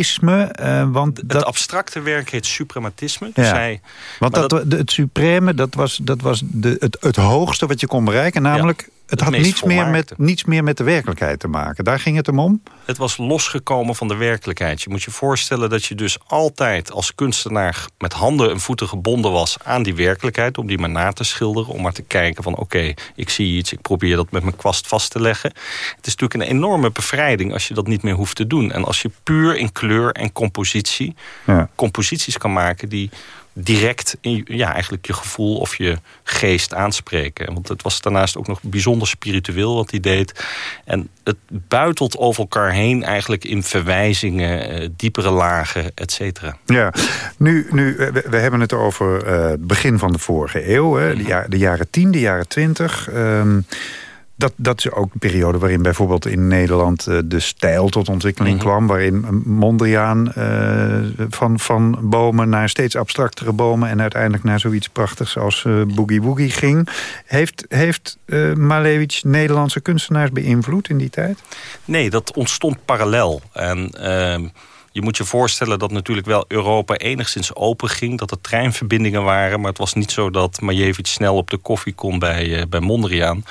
suprematisme. eh, want Het dat, abstracte werk heet suprematisme. Dus ja. hij, want dat, de- het supreme, dat was, dat was de, het, het hoogste wat je kon bereiken. Namelijk, het had niets meer, met, niets meer met de werkelijkheid te maken. Daar ging het hem om. Het was losgekomen van de werkelijkheid. Je moet je voorstellen dat je dus altijd als kunstenaar... met handen en voeten gebonden was aan die werkelijkheid... om die maar na te schilderen, om maar te kijken van... oké, ik zie iets, ik probeer dat met mijn kwast vast te leggen. Het is natuurlijk een enorme bevrijding als je dat niet meer hoeft te doen. En als je puur in kleur en compositie... Ja. composities kan maken die direct in, ja, eigenlijk je gevoel of je geest aanspreken. Want het was daarnaast ook nog bijzonder spiritueel wat hij deed. En het buitelt over elkaar heen eigenlijk in verwijzingen, eh, diepere lagen, et cetera. Ja, nu, nu eh, we, we hebben het over eh, het begin van de vorige eeuw. Hè, de, ja- de jaren 10, de jaren 20. ehm, dat, dat is ook een periode waarin bijvoorbeeld in Nederland eh, de stijl tot ontwikkeling Mhm. kwam. Waarin Mondriaan eh, van, van bomen naar steeds abstractere bomen... en uiteindelijk naar zoiets prachtigs als eh, Boogie Woogie ging. Heeft, heeft eh Malevich Nederlandse kunstenaars beïnvloed in die tijd? Nee, dat ontstond parallel. En ehm, je moet je voorstellen dat natuurlijk wel Europa enigszins open ging. Dat er treinverbindingen waren. Maar het was niet zo dat Majewicz snel op de koffie kon bij, eh, bij Mondriaan.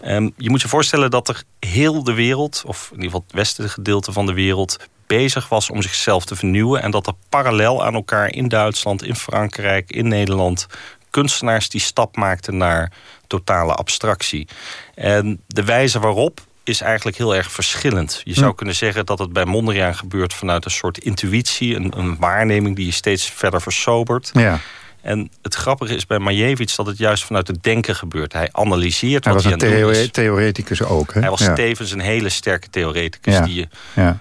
Ehm, je moet je voorstellen dat er heel de wereld, of in ieder geval het westen gedeelte van de wereld bezig was om zichzelf te vernieuwen. En dat er parallel aan elkaar in Duitsland, in Frankrijk, in Nederland... kunstenaars die stap maakten naar totale abstractie. En de wijze waarop is eigenlijk heel erg verschillend. Je zou kunnen zeggen dat het bij Mondriaan gebeurt... vanuit een soort intuïtie, een, een waarneming die je steeds verder versobert. Ja. En het grappige is bij Majewicz dat het juist vanuit het denken gebeurt. Hij analyseert Hij wat was hij aan het doen is. theoreticus ook. Hè? Hij was Ja. tevens een hele sterke theoreticus... Ja. die je Ja.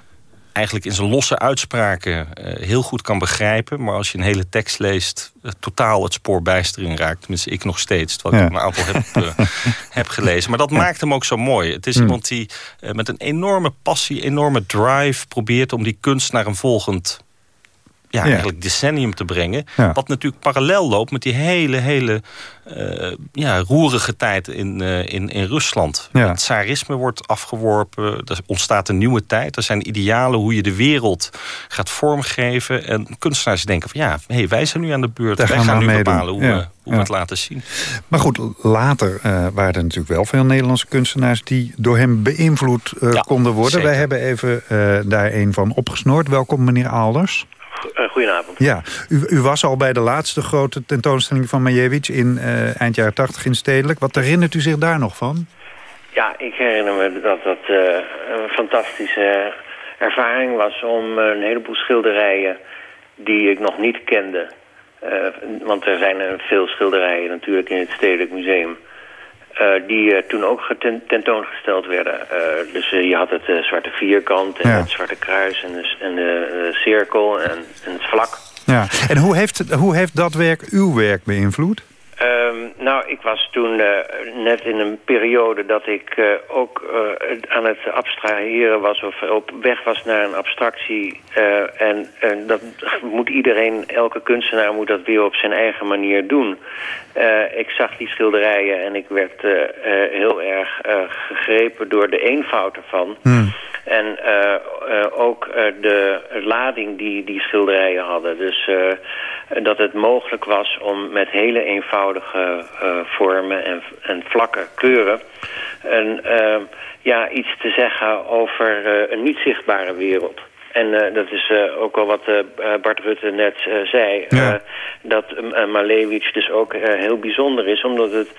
Eigenlijk in zijn losse uitspraken eh, heel goed kan begrijpen. Maar als je een hele tekst leest, eh, totaal het spoor bijstering raakt. Tenminste, ik nog steeds, terwijl ik een aantal heb, eh, <laughs> heb gelezen. Maar dat maakt hem ook zo mooi. Het is Hmm. iemand die met een enorme passie, enorme drive probeert... om die kunst naar een volgend ja, Ja. eigenlijk decennium te brengen. Ja. Wat natuurlijk parallel loopt met die hele, hele eh, ja, roerige tijd in, eh, in, in Rusland. Ja. Het tsarisme wordt afgeworpen. Er ontstaat een nieuwe tijd. Er zijn idealen hoe je de wereld gaat vormgeven. En kunstenaars denken van ja, hey, wij zijn nu aan de beurt. Daar wij gaan nu bepalen hoe, we, hoe we het laten zien. Maar goed, later eh, waren er natuurlijk wel veel Nederlandse kunstenaars... die door hem beïnvloed konden worden. zeker. Wij hebben even daar een van opgesnoord. Welkom, meneer Alders. Eh, goedenavond. Ja, u, u was al bij de laatste grote tentoonstelling van Majewicz... in eh, eind jaren tachtig in Stedelijk. Wat herinnert u zich daar nog van? Ja, ik herinner me dat dat eh, een fantastische ervaring was om een heleboel schilderijen die ik nog niet kende. want er zijn veel schilderijen natuurlijk in het Stedelijk Museum. Eh, die eh, toen ook tentoongesteld werden. Eh, dus je had het zwarte vierkant en Ja. het zwarte kruis en de, en de cirkel en, en het vlak. Ja. En hoe heeft, hoe heeft dat werk uw werk beïnvloed? Ehm, nou, ik was toen eh, net in een periode dat ik eh, ook eh, aan het abstraheren was... of op weg was naar een abstractie. en, en dat moet iedereen, elke kunstenaar moet dat weer op zijn eigen manier doen. Ik zag die schilderijen en ik werd heel erg gegrepen door de eenvoud ervan. En eh, eh, ook de lading die die schilderijen hadden. Dus dat het mogelijk was om met hele eenvoudige eh, vormen en, en vlakke kleuren... En, eh, ja, iets te zeggen over eh, een niet zichtbare wereld. En eh, dat is eh, ook al wat eh, Bart Rutte net zei. eh, dat uh, Malevich dus ook heel bijzonder is. Omdat het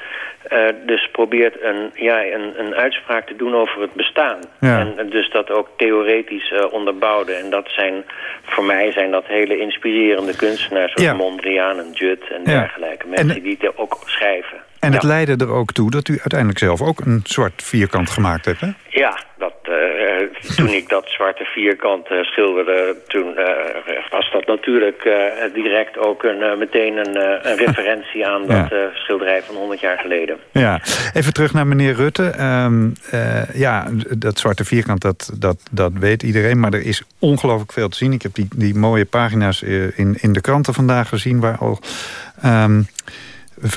dus probeert een, ja, een, een uitspraak te doen over het bestaan. Ja. En dus dat ook theoretisch onderbouwde. En dat zijn, voor mij zijn dat hele inspirerende kunstenaars. Zoals Ja. Mondriaan en Judd en Ja. dergelijke. Mensen die het ook schrijven. En het Ja. leidde er ook toe dat u uiteindelijk zelf ook een zwart vierkant gemaakt hebt, hè? Ja, dat, eh, toen ik dat zwarte vierkant eh, schilderde, toen eh, was dat natuurlijk direct ook een, meteen een, een referentie aan <laughs> Ja. dat schilderij van 100 jaar geleden. Ja, even terug naar meneer Rutte. Ehm, eh, ja, dat zwarte vierkant, dat, dat, dat weet iedereen. Maar er is ongelooflijk veel te zien. Ik heb die, die mooie pagina's in, in de kranten vandaag gezien... waar al ehm,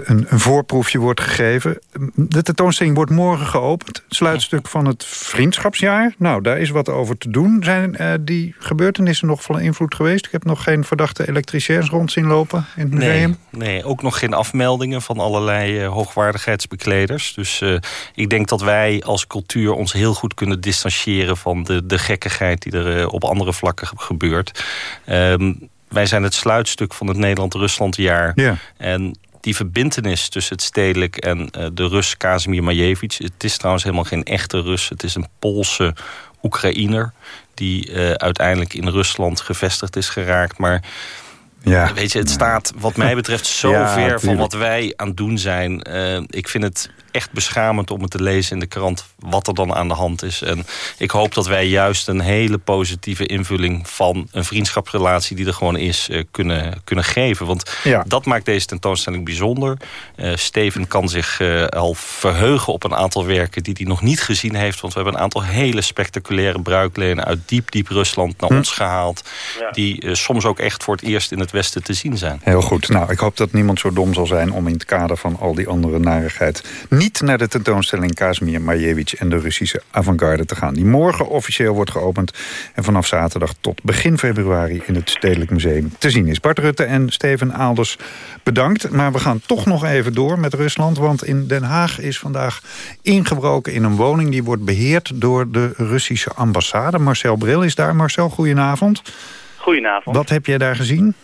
een, een voorproefje wordt gegeven. De tentoonstelling wordt morgen geopend. Sluitstuk van het vriendschapsjaar. Nou, daar is wat over te doen. Zijn eh, die gebeurtenissen nog van invloed geweest? Ik heb nog geen verdachte elektriciërs rond zien lopen in het museum. Nee, nee, ook nog geen afmeldingen van allerlei eh, hoogwaardigheidsbekleders. Dus eh, ik denk dat wij als cultuur ons heel goed kunnen distancieren... van de, de gekkigheid die er op andere vlakken ge- gebeurt. Ehm, wij zijn het sluitstuk van het Nederland-Ruslandjaar. Ja. En die verbintenis tussen het stedelijk en eh, de Rus Kazimir Majevich... het is trouwens helemaal geen echte Rus. Het is een Poolse Oekraïner... die eh, uiteindelijk in Rusland gevestigd is geraakt. Maar Ja. weet je, het staat wat mij betreft zo <laughs> Ja, ver van wat wij aan het doen zijn. Eh, ik vind het echt beschamend om het te lezen in de krant... wat er dan aan de hand is. En ik hoop dat wij juist een hele positieve invulling... van een vriendschapsrelatie die er gewoon is, eh, kunnen, kunnen geven. Want Ja. dat maakt deze tentoonstelling bijzonder. Eh, Steven kan zich eh, al verheugen op een aantal werken... die hij nog niet gezien heeft. Want we hebben een aantal hele spectaculaire bruiklenen... uit diep, diep Rusland naar Hm. ons gehaald... die soms ook echt voor het eerst in het Westen te zien zijn. Heel goed. Nou, ik hoop dat niemand zo dom zal zijn om in het kader van al die andere narigheid... niet naar de tentoonstelling Kazimir Majewicz en de Russische avant-garde te gaan. Die morgen officieel wordt geopend en vanaf zaterdag tot begin februari in het Stedelijk Museum te zien is. Bart Rutte en Steven Aalders bedankt. Maar we gaan toch nog even door met Rusland, want in Den Haag is vandaag ingebroken in een woning die wordt beheerd door de Russische ambassade. Marcel Bril is daar. Marcel, goedenavond. Goedenavond. Wat heb jij daar gezien?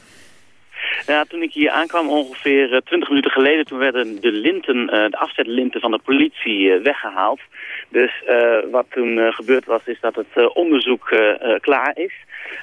Ja, toen ik hier aankwam, ongeveer eh, 20 minuten geleden, toen werden de linten, eh, de afzetlinten van de politie eh, weggehaald. Dus eh, wat toen eh, gebeurd was, is dat het eh, onderzoek eh, eh, klaar is.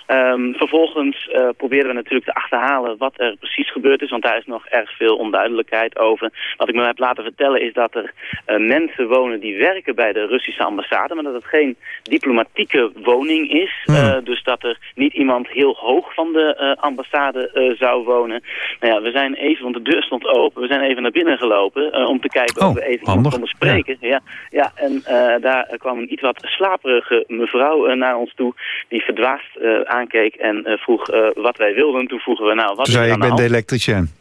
Ehm, vervolgens eh proberen we natuurlijk te achterhalen wat er precies gebeurd is, want daar is nog erg veel onduidelijkheid over. Wat ik me heb laten vertellen is dat er eh, mensen wonen die werken bij de Russische ambassade, maar dat het geen diplomatieke woning is. Eh, dus dat er niet iemand heel hoog van de eh, ambassade eh, zou wonen. Wonen. Nou ja, we zijn even, want de deur stond open, we zijn even naar binnen gelopen eh, om te kijken Oh, of we even handig. konden spreken. Ja. Ja, en eh, daar kwam een iets wat slaperige mevrouw eh, naar ons toe, die verdwaasd aankeek en vroeg wat wij wilden. Toen vroegen we, nou, wat Toen zei ik ben de elektricien.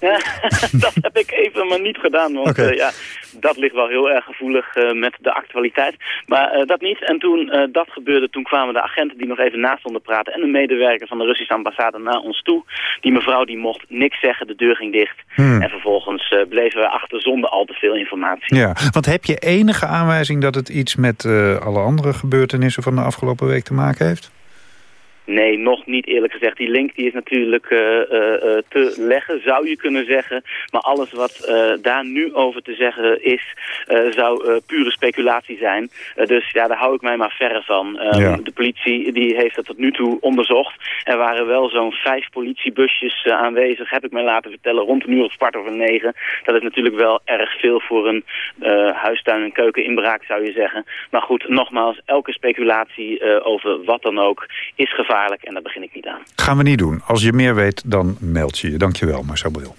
<laughs> Dat heb ik even maar niet gedaan, want eh, ja, dat ligt wel heel erg gevoelig eh, met de actualiteit. Maar eh, dat niet. En toen dat gebeurde, toen kwamen de agenten die nog even naast stonden praten en een medewerker van de Russische ambassade naar ons toe. Die mevrouw die mocht niks zeggen, de deur ging dicht. Hmm. En vervolgens bleven we achter zonder al te veel informatie. Ja, want heb je enige aanwijzing dat het iets met alle andere gebeurtenissen van de afgelopen week te maken heeft? Nee, nog niet eerlijk gezegd. Die link die is natuurlijk eh, eh, eh, te leggen, zou je kunnen zeggen. Maar alles wat daar nu over te zeggen is, zou pure speculatie zijn. Dus ja, daar hou ik mij maar verre van. Ehm, Ja. De politie die heeft dat tot nu toe onderzocht. Er waren wel zo'n vijf politiebusjes aanwezig, heb ik mij laten vertellen, rond een uur of kwart over negen. Dat is natuurlijk wel erg veel voor een huistuin- en keukeninbraak, zou je zeggen. Maar goed, nogmaals, elke speculatie over wat dan ook is gevaarlijk en daar begin ik niet aan. Gaan we niet doen. Als je meer weet, dan meld je je. Dankjewel, Marcel Bril.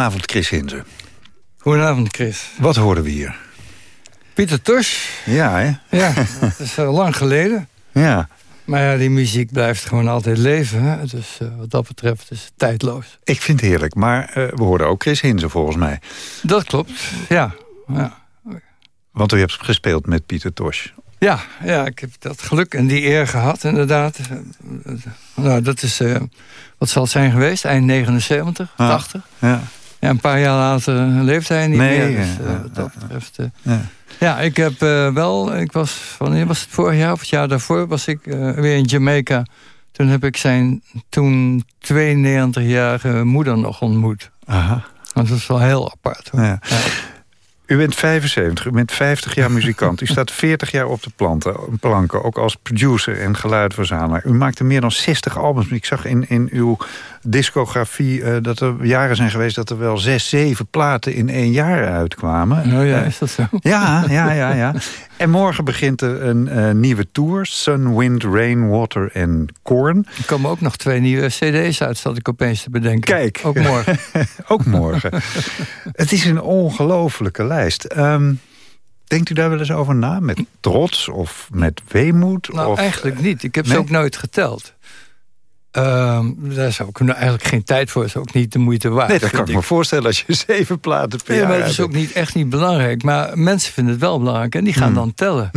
Goedenavond, Chris Hinze. Goedenavond, Chris. Wat hoorden we hier? Pieter Tosh. Ja, hè? Ja, dat is al lang geleden. <laughs> Ja. Maar ja, die muziek blijft gewoon altijd leven. Hè? Dus eh, wat dat betreft is het tijdloos. Ik vind het heerlijk, maar eh, we hoorden ook Chris Hinze volgens mij. Dat klopt, ja. ja. Want u hebt gespeeld met Pieter Tosh. Ja, ja, ik heb dat geluk en die eer gehad, inderdaad. Eh, Nou, dat is, eh, wat zal het zijn geweest? Eind 79, Ja. 80. Ja. Ja, een paar jaar later leeft hij niet Nee, meer. Dus, ja, eh, ja, wat dat betreft... eh, Ja. Ja, ik heb eh, wel, ik was, wanneer was het vorig jaar of het jaar daarvoor, was ik eh, weer in Jamaica. Toen heb ik zijn toen 92-jarige moeder nog ontmoet. Aha. Dat is wel heel apart. Hoor. Ja. U bent 75, u bent 50 jaar muzikant. U staat 40 jaar op de planten, planken, ook als producer en geluidverzamelaar. U maakte meer dan 60 albums. Ik zag in, in uw discografie eh, dat er jaren zijn geweest... dat er wel zes, zeven platen in één jaar uitkwamen. Oh ja, Eh, is dat zo? Ja, ja, ja, ja. En morgen begint er een eh, nieuwe tour. Sun, Wind, Rain, Water en Corn. Er komen ook nog twee nieuwe cd's uit, zat ik opeens te bedenken. Kijk. Ook morgen. <laughs> ook morgen. Het is een ongelofelijke lijst. Ehm, denkt u daar wel eens over na? Met trots of met weemoed? Nou, of, eigenlijk niet. Ik heb nee? ze ook nooit geteld. Ehm, daar zou ik nou eigenlijk geen tijd voor. is ook niet de moeite waard. Nee, dat kan ik me voorstellen als je <laughs> zeven platen per Nee, jaar maar het is ook niet, echt niet belangrijk. Maar mensen vinden het wel belangrijk en die gaan Hmm. dan tellen.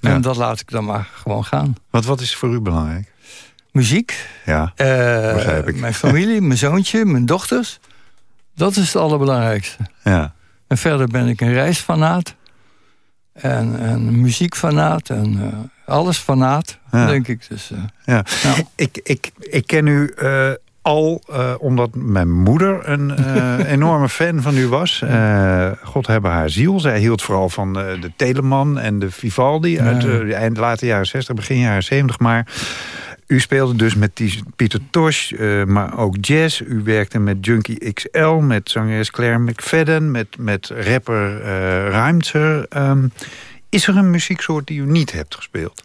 Ja. En dat laat ik dan maar gewoon gaan. Wat, wat is voor u belangrijk? Muziek, Ja, begrijp ik. mijn familie, mijn zoontje, mijn dochters. Dat is het allerbelangrijkste. ja. En verder ben ik een reisfanaat. En, en een muziekfanaat. En eh, alles fanaat, Ja. denk ik. Dus, eh, ja. nou. Ik, ik, ik ken u eh, al uh, omdat mijn moeder een uh, <laughs> enorme fan van u was. Uh, God hebben haar ziel. Zij hield vooral van de Teleman en de Vivaldi... uit de eind late jaren 60, begin jaren 70. Maar u speelde dus met die Pieter Tosh, maar ook jazz. U werkte met Junkie XL, met zangeres Claire McFadden... met, met rapper Ruimter. Um, is er een muzieksoort die u niet hebt gespeeld?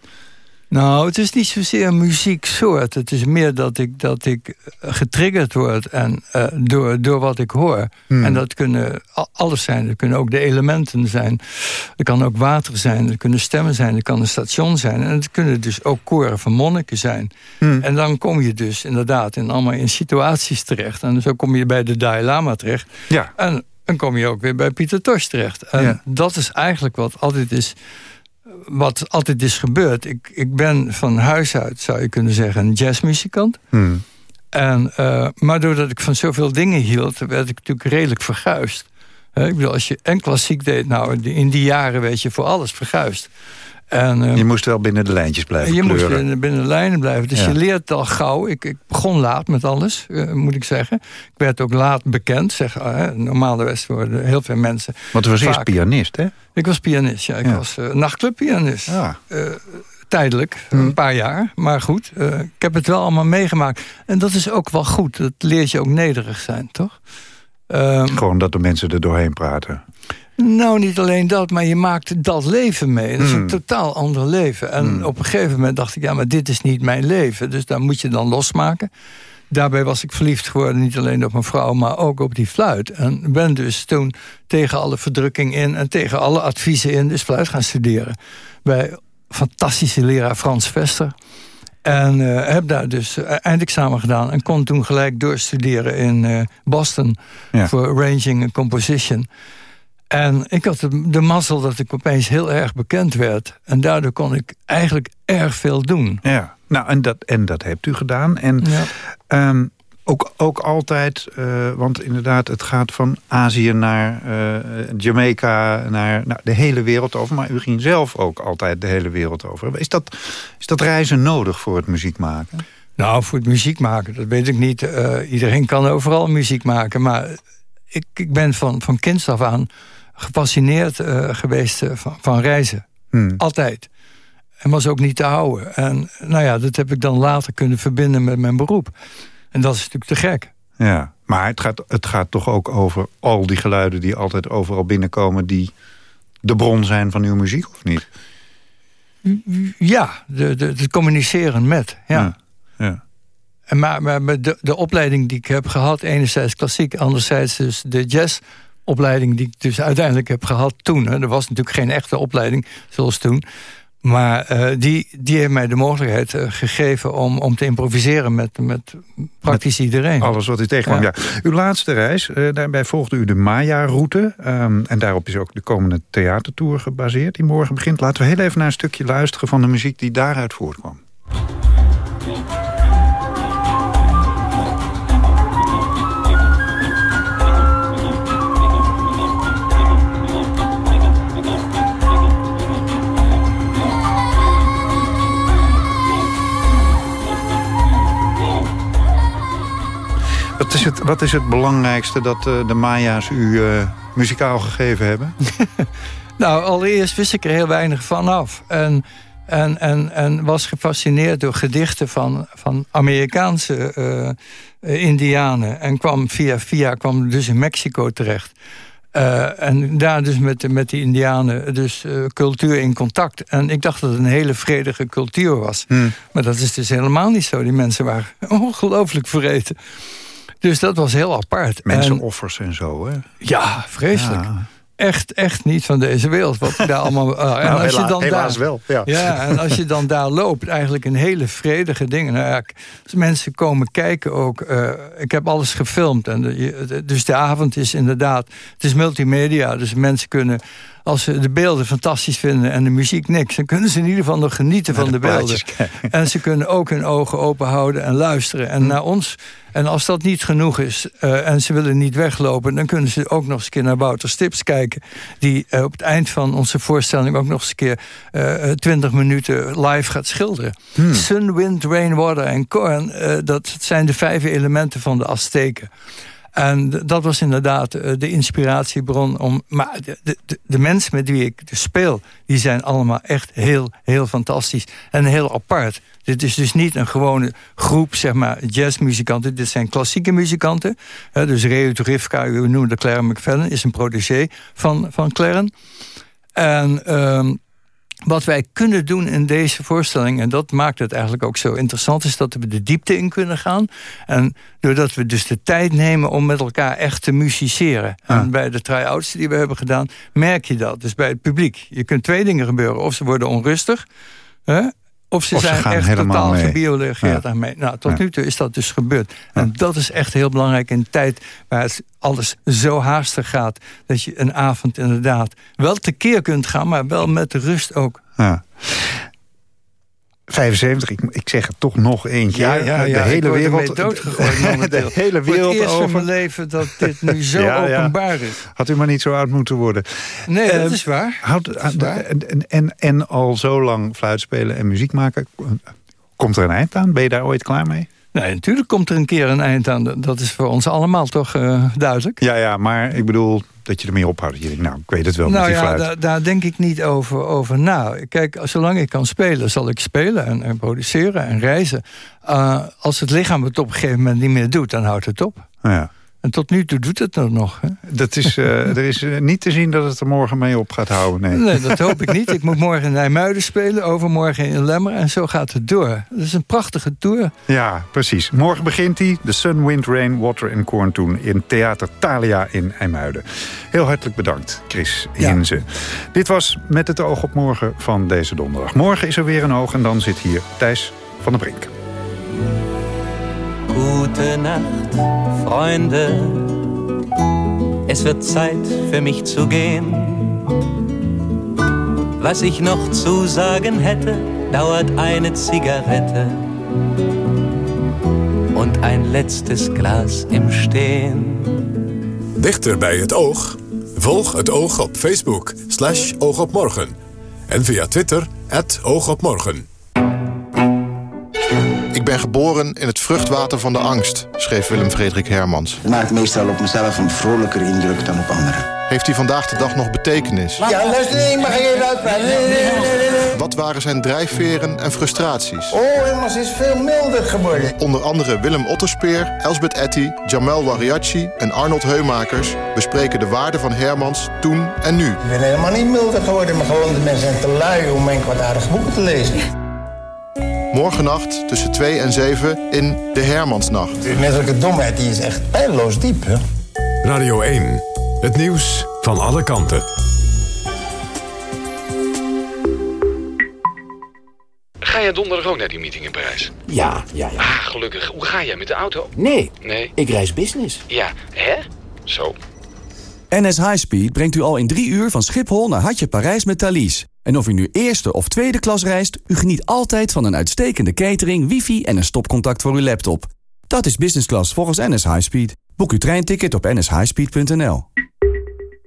Nou, het is niet zozeer een muzieksoort. Het is meer dat ik, dat ik getriggerd word en, uh, door, door wat ik hoor. Hmm. En dat kunnen alles zijn. Dat kunnen ook de elementen zijn. Er kan ook water zijn. Er kunnen stemmen zijn. Er kan een station zijn. En het kunnen dus ook koren van monniken zijn. Hmm. En dan kom je dus inderdaad in allemaal in situaties terecht. En zo kom je bij de Dalai Lama terecht. Ja. En dan kom je ook weer bij Pieter Tosh terecht. En ja. dat is eigenlijk wat altijd is wat altijd is gebeurd. Ik, ik ben van huis uit, zou je kunnen zeggen, een jazzmuzikant. Hmm. En, uh, maar doordat ik van zoveel dingen hield, werd ik natuurlijk redelijk verguisd. ik bedoel, als je en klassiek deed, nou, in die jaren weet je voor alles verguisd. En, uh, je moest wel binnen de lijntjes blijven Je kleuren. moest binnen, binnen de lijnen blijven. Dus Ja. je leert al gauw. Ik, ik begon laat met alles, eh, moet ik zeggen. Ik werd ook laat bekend. Zeg, uh, normaal de West worden heel veel mensen... Want u was eerst pianist, hè? Ik was pianist, ja. Ik Ja. was eh, nachtclubpianist. Ja. Eh, tijdelijk, Hmm. een paar jaar. Maar goed, eh, ik heb het wel allemaal meegemaakt. En dat is ook wel goed. Dat leert je ook nederig zijn, toch? Ehm, Gewoon dat de mensen er doorheen praten. Nou, niet alleen dat, maar je maakt dat leven mee. Dat is Hmm. een totaal ander leven. En op een gegeven moment dacht ik, ja, maar dit is niet mijn leven. Dus daar moet je dan losmaken. Daarbij was ik verliefd geworden, niet alleen op mijn vrouw, maar ook op die fluit. En ben dus toen tegen alle verdrukking in en tegen alle adviezen in, dus fluit gaan studeren. Bij fantastische leraar Frans Vester. En eh, heb daar dus eh, eindexamen gedaan. En kon toen gelijk doorstuderen in eh, Boston. Ja. Voor arranging en composition. En ik had de, de mazzel dat ik opeens heel erg bekend werd. En daardoor kon ik eigenlijk erg veel doen. Ja, nou, en dat, en dat hebt u gedaan. En Ja. ehm, ook, ook altijd, eh, want inderdaad, het gaat van Azië naar eh, Jamaica, naar nou, de hele wereld over. Maar u ging zelf ook altijd de hele wereld over. Is dat, is dat reizen nodig voor het muziek maken? Nou, voor het muziek maken, dat weet ik niet. Eh, iedereen kan overal muziek maken. Maar ik, ik ben van, van kinds af aan gepassioneerd eh, geweest eh, van, van reizen. Hmm. Altijd. En was ook niet te houden. En nou ja, dat heb ik dan later kunnen verbinden met mijn beroep. En dat is natuurlijk te gek. Ja, maar het gaat, het gaat toch ook over al die geluiden die altijd overal binnenkomen... die de bron zijn van uw muziek, of niet? Ja, de, de, het communiceren met. Ja. ja. En maar maar met de, de opleiding die ik heb gehad, enerzijds klassiek, anderzijds dus de jazzopleiding die ik dus uiteindelijk heb gehad toen. Hè. Er was natuurlijk geen echte opleiding zoals toen. Maar eh, die, die heeft mij de mogelijkheid eh, gegeven om, om te improviseren met, met praktisch iedereen. Alles wat u tegenkwam, ja. Uw laatste reis, eh, daarbij volgde u de Maya-route. ehm, en daarop is ook de komende theatertour gebaseerd, die morgen begint. Laten we heel even naar een stukje luisteren van de muziek die daaruit voortkwam. Wat is het, wat is het belangrijkste dat eh, de Maya's u eh, muzikaal gegeven hebben? <laughs> Nou, allereerst wist ik er heel weinig van af. En, en, en, en was gefascineerd door gedichten van, van Amerikaanse eh, indianen. En kwam via via kwam dus in Mexico terecht. En daar dus met, met die indianen dus cultuur in contact. En ik dacht dat het een hele vredige cultuur was. Hmm. Maar dat is dus helemaal niet zo. Die mensen waren <laughs> ongelooflijk vergeten. Dus dat was heel apart. En- Mensenoffers en zo, hè? ja, vreselijk. Ja. Echt, echt niet van deze wereld. Wat daar allemaal, ah, en <laughs> Nou, als je dan helaas daar, wel, ja. en als je dan daar loopt, eigenlijk een hele vredige ding. Nou ja, mensen komen kijken ook. eh, ik heb alles gefilmd. En de- dus de avond is inderdaad, het is multimedia. Dus mensen kunnen als ze de beelden fantastisch vinden en de muziek niks... dan kunnen ze in ieder geval nog genieten van de, de beelden. kijken. En ze kunnen ook hun ogen open houden en luisteren. En naar ons... En als dat niet genoeg is eh, en ze willen niet weglopen... dan kunnen ze ook nog eens een keer naar Wouter Stips kijken... die eh, op het eind van onze voorstelling ook nog eens een keer... eh, 20 minuten live gaat schilderen. Sun, wind, rain, water en corn... dat zijn de vijf elementen van de Azteken. En dat was inderdaad eh, de inspiratiebron om. Maar de, de- de, mensen met wie ik dus speel, die zijn allemaal echt heel, heel fantastisch. En heel apart. Dit is dus niet een gewone groep, zeg maar, jazzmuzikanten. Dit zijn klassieke muzikanten. Dus Reo Rivka, u noemde Claire McFadden, is een protégé van, van Claren. En ehm, wat wij kunnen doen in deze voorstelling... en dat maakt het eigenlijk ook zo interessant... is dat we de diepte in kunnen gaan. En doordat we dus de tijd nemen om met elkaar echt te musiceren. En bij de try-outs die we hebben gedaan, merk je dat. Dus bij het publiek. Je kunt twee dingen gebeuren. Of ze worden onrustig... Hè, of ze Of zijn echt totaal mee. gebiologeerd Ja. daarmee. Nou, tot Ja. nu toe is dat dus gebeurd. En dat is echt heel belangrijk in een tijd waar het alles zo haastig gaat. Dat je een avond inderdaad wel tekeer kunt gaan, maar wel met rust ook. Ja. 75, ik, ik zeg het toch nog eentje. Ja, ja, de ja, ik hele wereld, doodgegooid momenteel. <laughs> de hele wereld het over. mijn leven dat dit nu zo <laughs> Ja, ja. openbaar is. Had u maar niet zo oud moeten worden. Nee, dat Eh, is waar. Houdt, Dat is waar. En, en, en al zo lang fluit spelen en muziek maken. Komt er een eind aan? Ben je daar ooit klaar mee? Nee, natuurlijk komt er een keer een eind aan. Dat is voor ons allemaal toch eh, duidelijk. Ja, ja, maar ik bedoel dat je ermee ophoudt. Je denkt, nou, ik weet het wel nou met die ja, daar, daar denk ik niet over, over na. Kijk, zolang ik kan spelen, zal ik spelen en, en produceren en reizen. Uh, als het lichaam het op een gegeven moment niet meer doet, dan houdt het op. Ja. En tot nu toe doet het dat nog. Hè? Dat is, uh, <laughs> er is uh, niet te zien dat het er morgen mee op gaat houden. Nee, nee dat hoop ik niet. Ik moet morgen in Nijmuiden spelen, overmorgen in Lemmer. En zo gaat het door. Dat is een prachtige tour. Ja, precies. Morgen begint hij. De Sun, Wind, Rain, Water en Corn Toon in Theater Thalia in IJmuiden. Heel hartelijk bedankt, Chris ja. Hinze. Dit was Met het oog op morgen van deze donderdag. Morgen is er weer een oog en dan zit hier Thijs van der Brink. Gute Nacht, Freunde. Es wird Zeit für mich zu gehen. Was ich noch zu sagen hätte, dauert eine Zigarette und ein letztes Glas im Stehen. Dichter bij het oog? Volg het oog op Facebook, slash oogopmorgen. En via Twitter, het oogopmorgen. Ik ben geboren in het vruchtwater van de angst, schreef Willem Frederik Hermans. Het maakt meestal op mezelf een vrolijker indruk dan op anderen. Heeft hij vandaag de dag nog betekenis? Ja, luister, ik mag even uitpraten. Wat waren zijn drijfveren en frustraties? Oh, Hermans is veel milder geworden. Onder andere Willem Otterspeer, Elsbeth Etty, Jamel Wariachi en Arnold Heumakers... bespreken de waarde van Hermans toen en nu. Ik ben helemaal niet milder geworden, maar gewoon de mensen zijn te lui om mijn kwaadaardige boeken te lezen. Morgennacht tussen 2 en 7 in de Hermansnacht. De menselijke domheid die is echt pijnloos diep, hè? Radio 1. Het nieuws van alle kanten. Ga jij donderdag ook naar die meeting in Parijs? Ja, ja, ja. Ah, gelukkig. Hoe ga jij met de auto? Nee. Nee? Ik reis business. Ja, hè? Zo. NS Highspeed brengt u al in drie uur van Schiphol naar Hartje Parijs met Thalys. En of u nu eerste of tweede klas reist, u geniet altijd van een uitstekende catering, wifi en een stopcontact voor uw laptop. Dat is business class volgens NS Highspeed. Boek uw treinticket op nshighspeed.nl.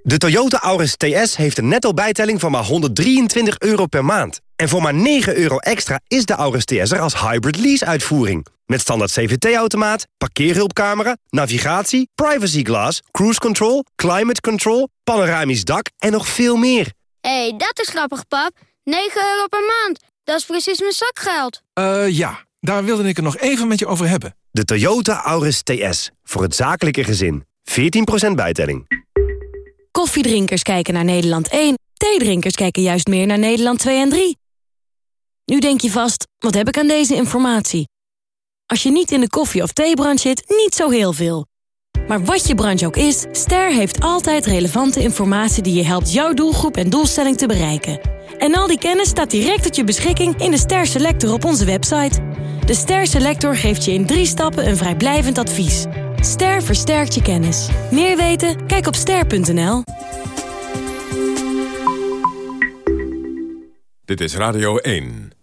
De Toyota Auris TS heeft een netto bijtelling van maar 123 euro per maand. En voor maar 9 euro extra is de Auris TS er als hybrid lease-uitvoering. Met standaard CVT-automaat, parkeerhulpcamera, navigatie, privacy glass, cruise control, climate control, panoramisch dak en nog veel meer. Hé, hey, dat is grappig, pap. 9 euro per maand. Dat is precies mijn zakgeld. Eh, uh, ja. Daar wilde ik het nog even met je over hebben. De Toyota Auris TS. Voor het zakelijke gezin. 14% bijtelling. Koffiedrinkers kijken naar Nederland 1. Theedrinkers kijken juist meer naar Nederland 2 en 3. Nu denk je vast, wat heb ik aan deze informatie? Als je niet in de koffie- of theebrand zit, niet zo heel veel. Maar wat je branche ook is, Ster heeft altijd relevante informatie... die je helpt jouw doelgroep en doelstelling te bereiken. En al die kennis staat direct tot je beschikking in de Ster Selector op onze website. De Ster Selector geeft je in drie stappen een vrijblijvend advies. Ster versterkt je kennis. Meer weten? Kijk op ster.nl. Dit is Radio 1.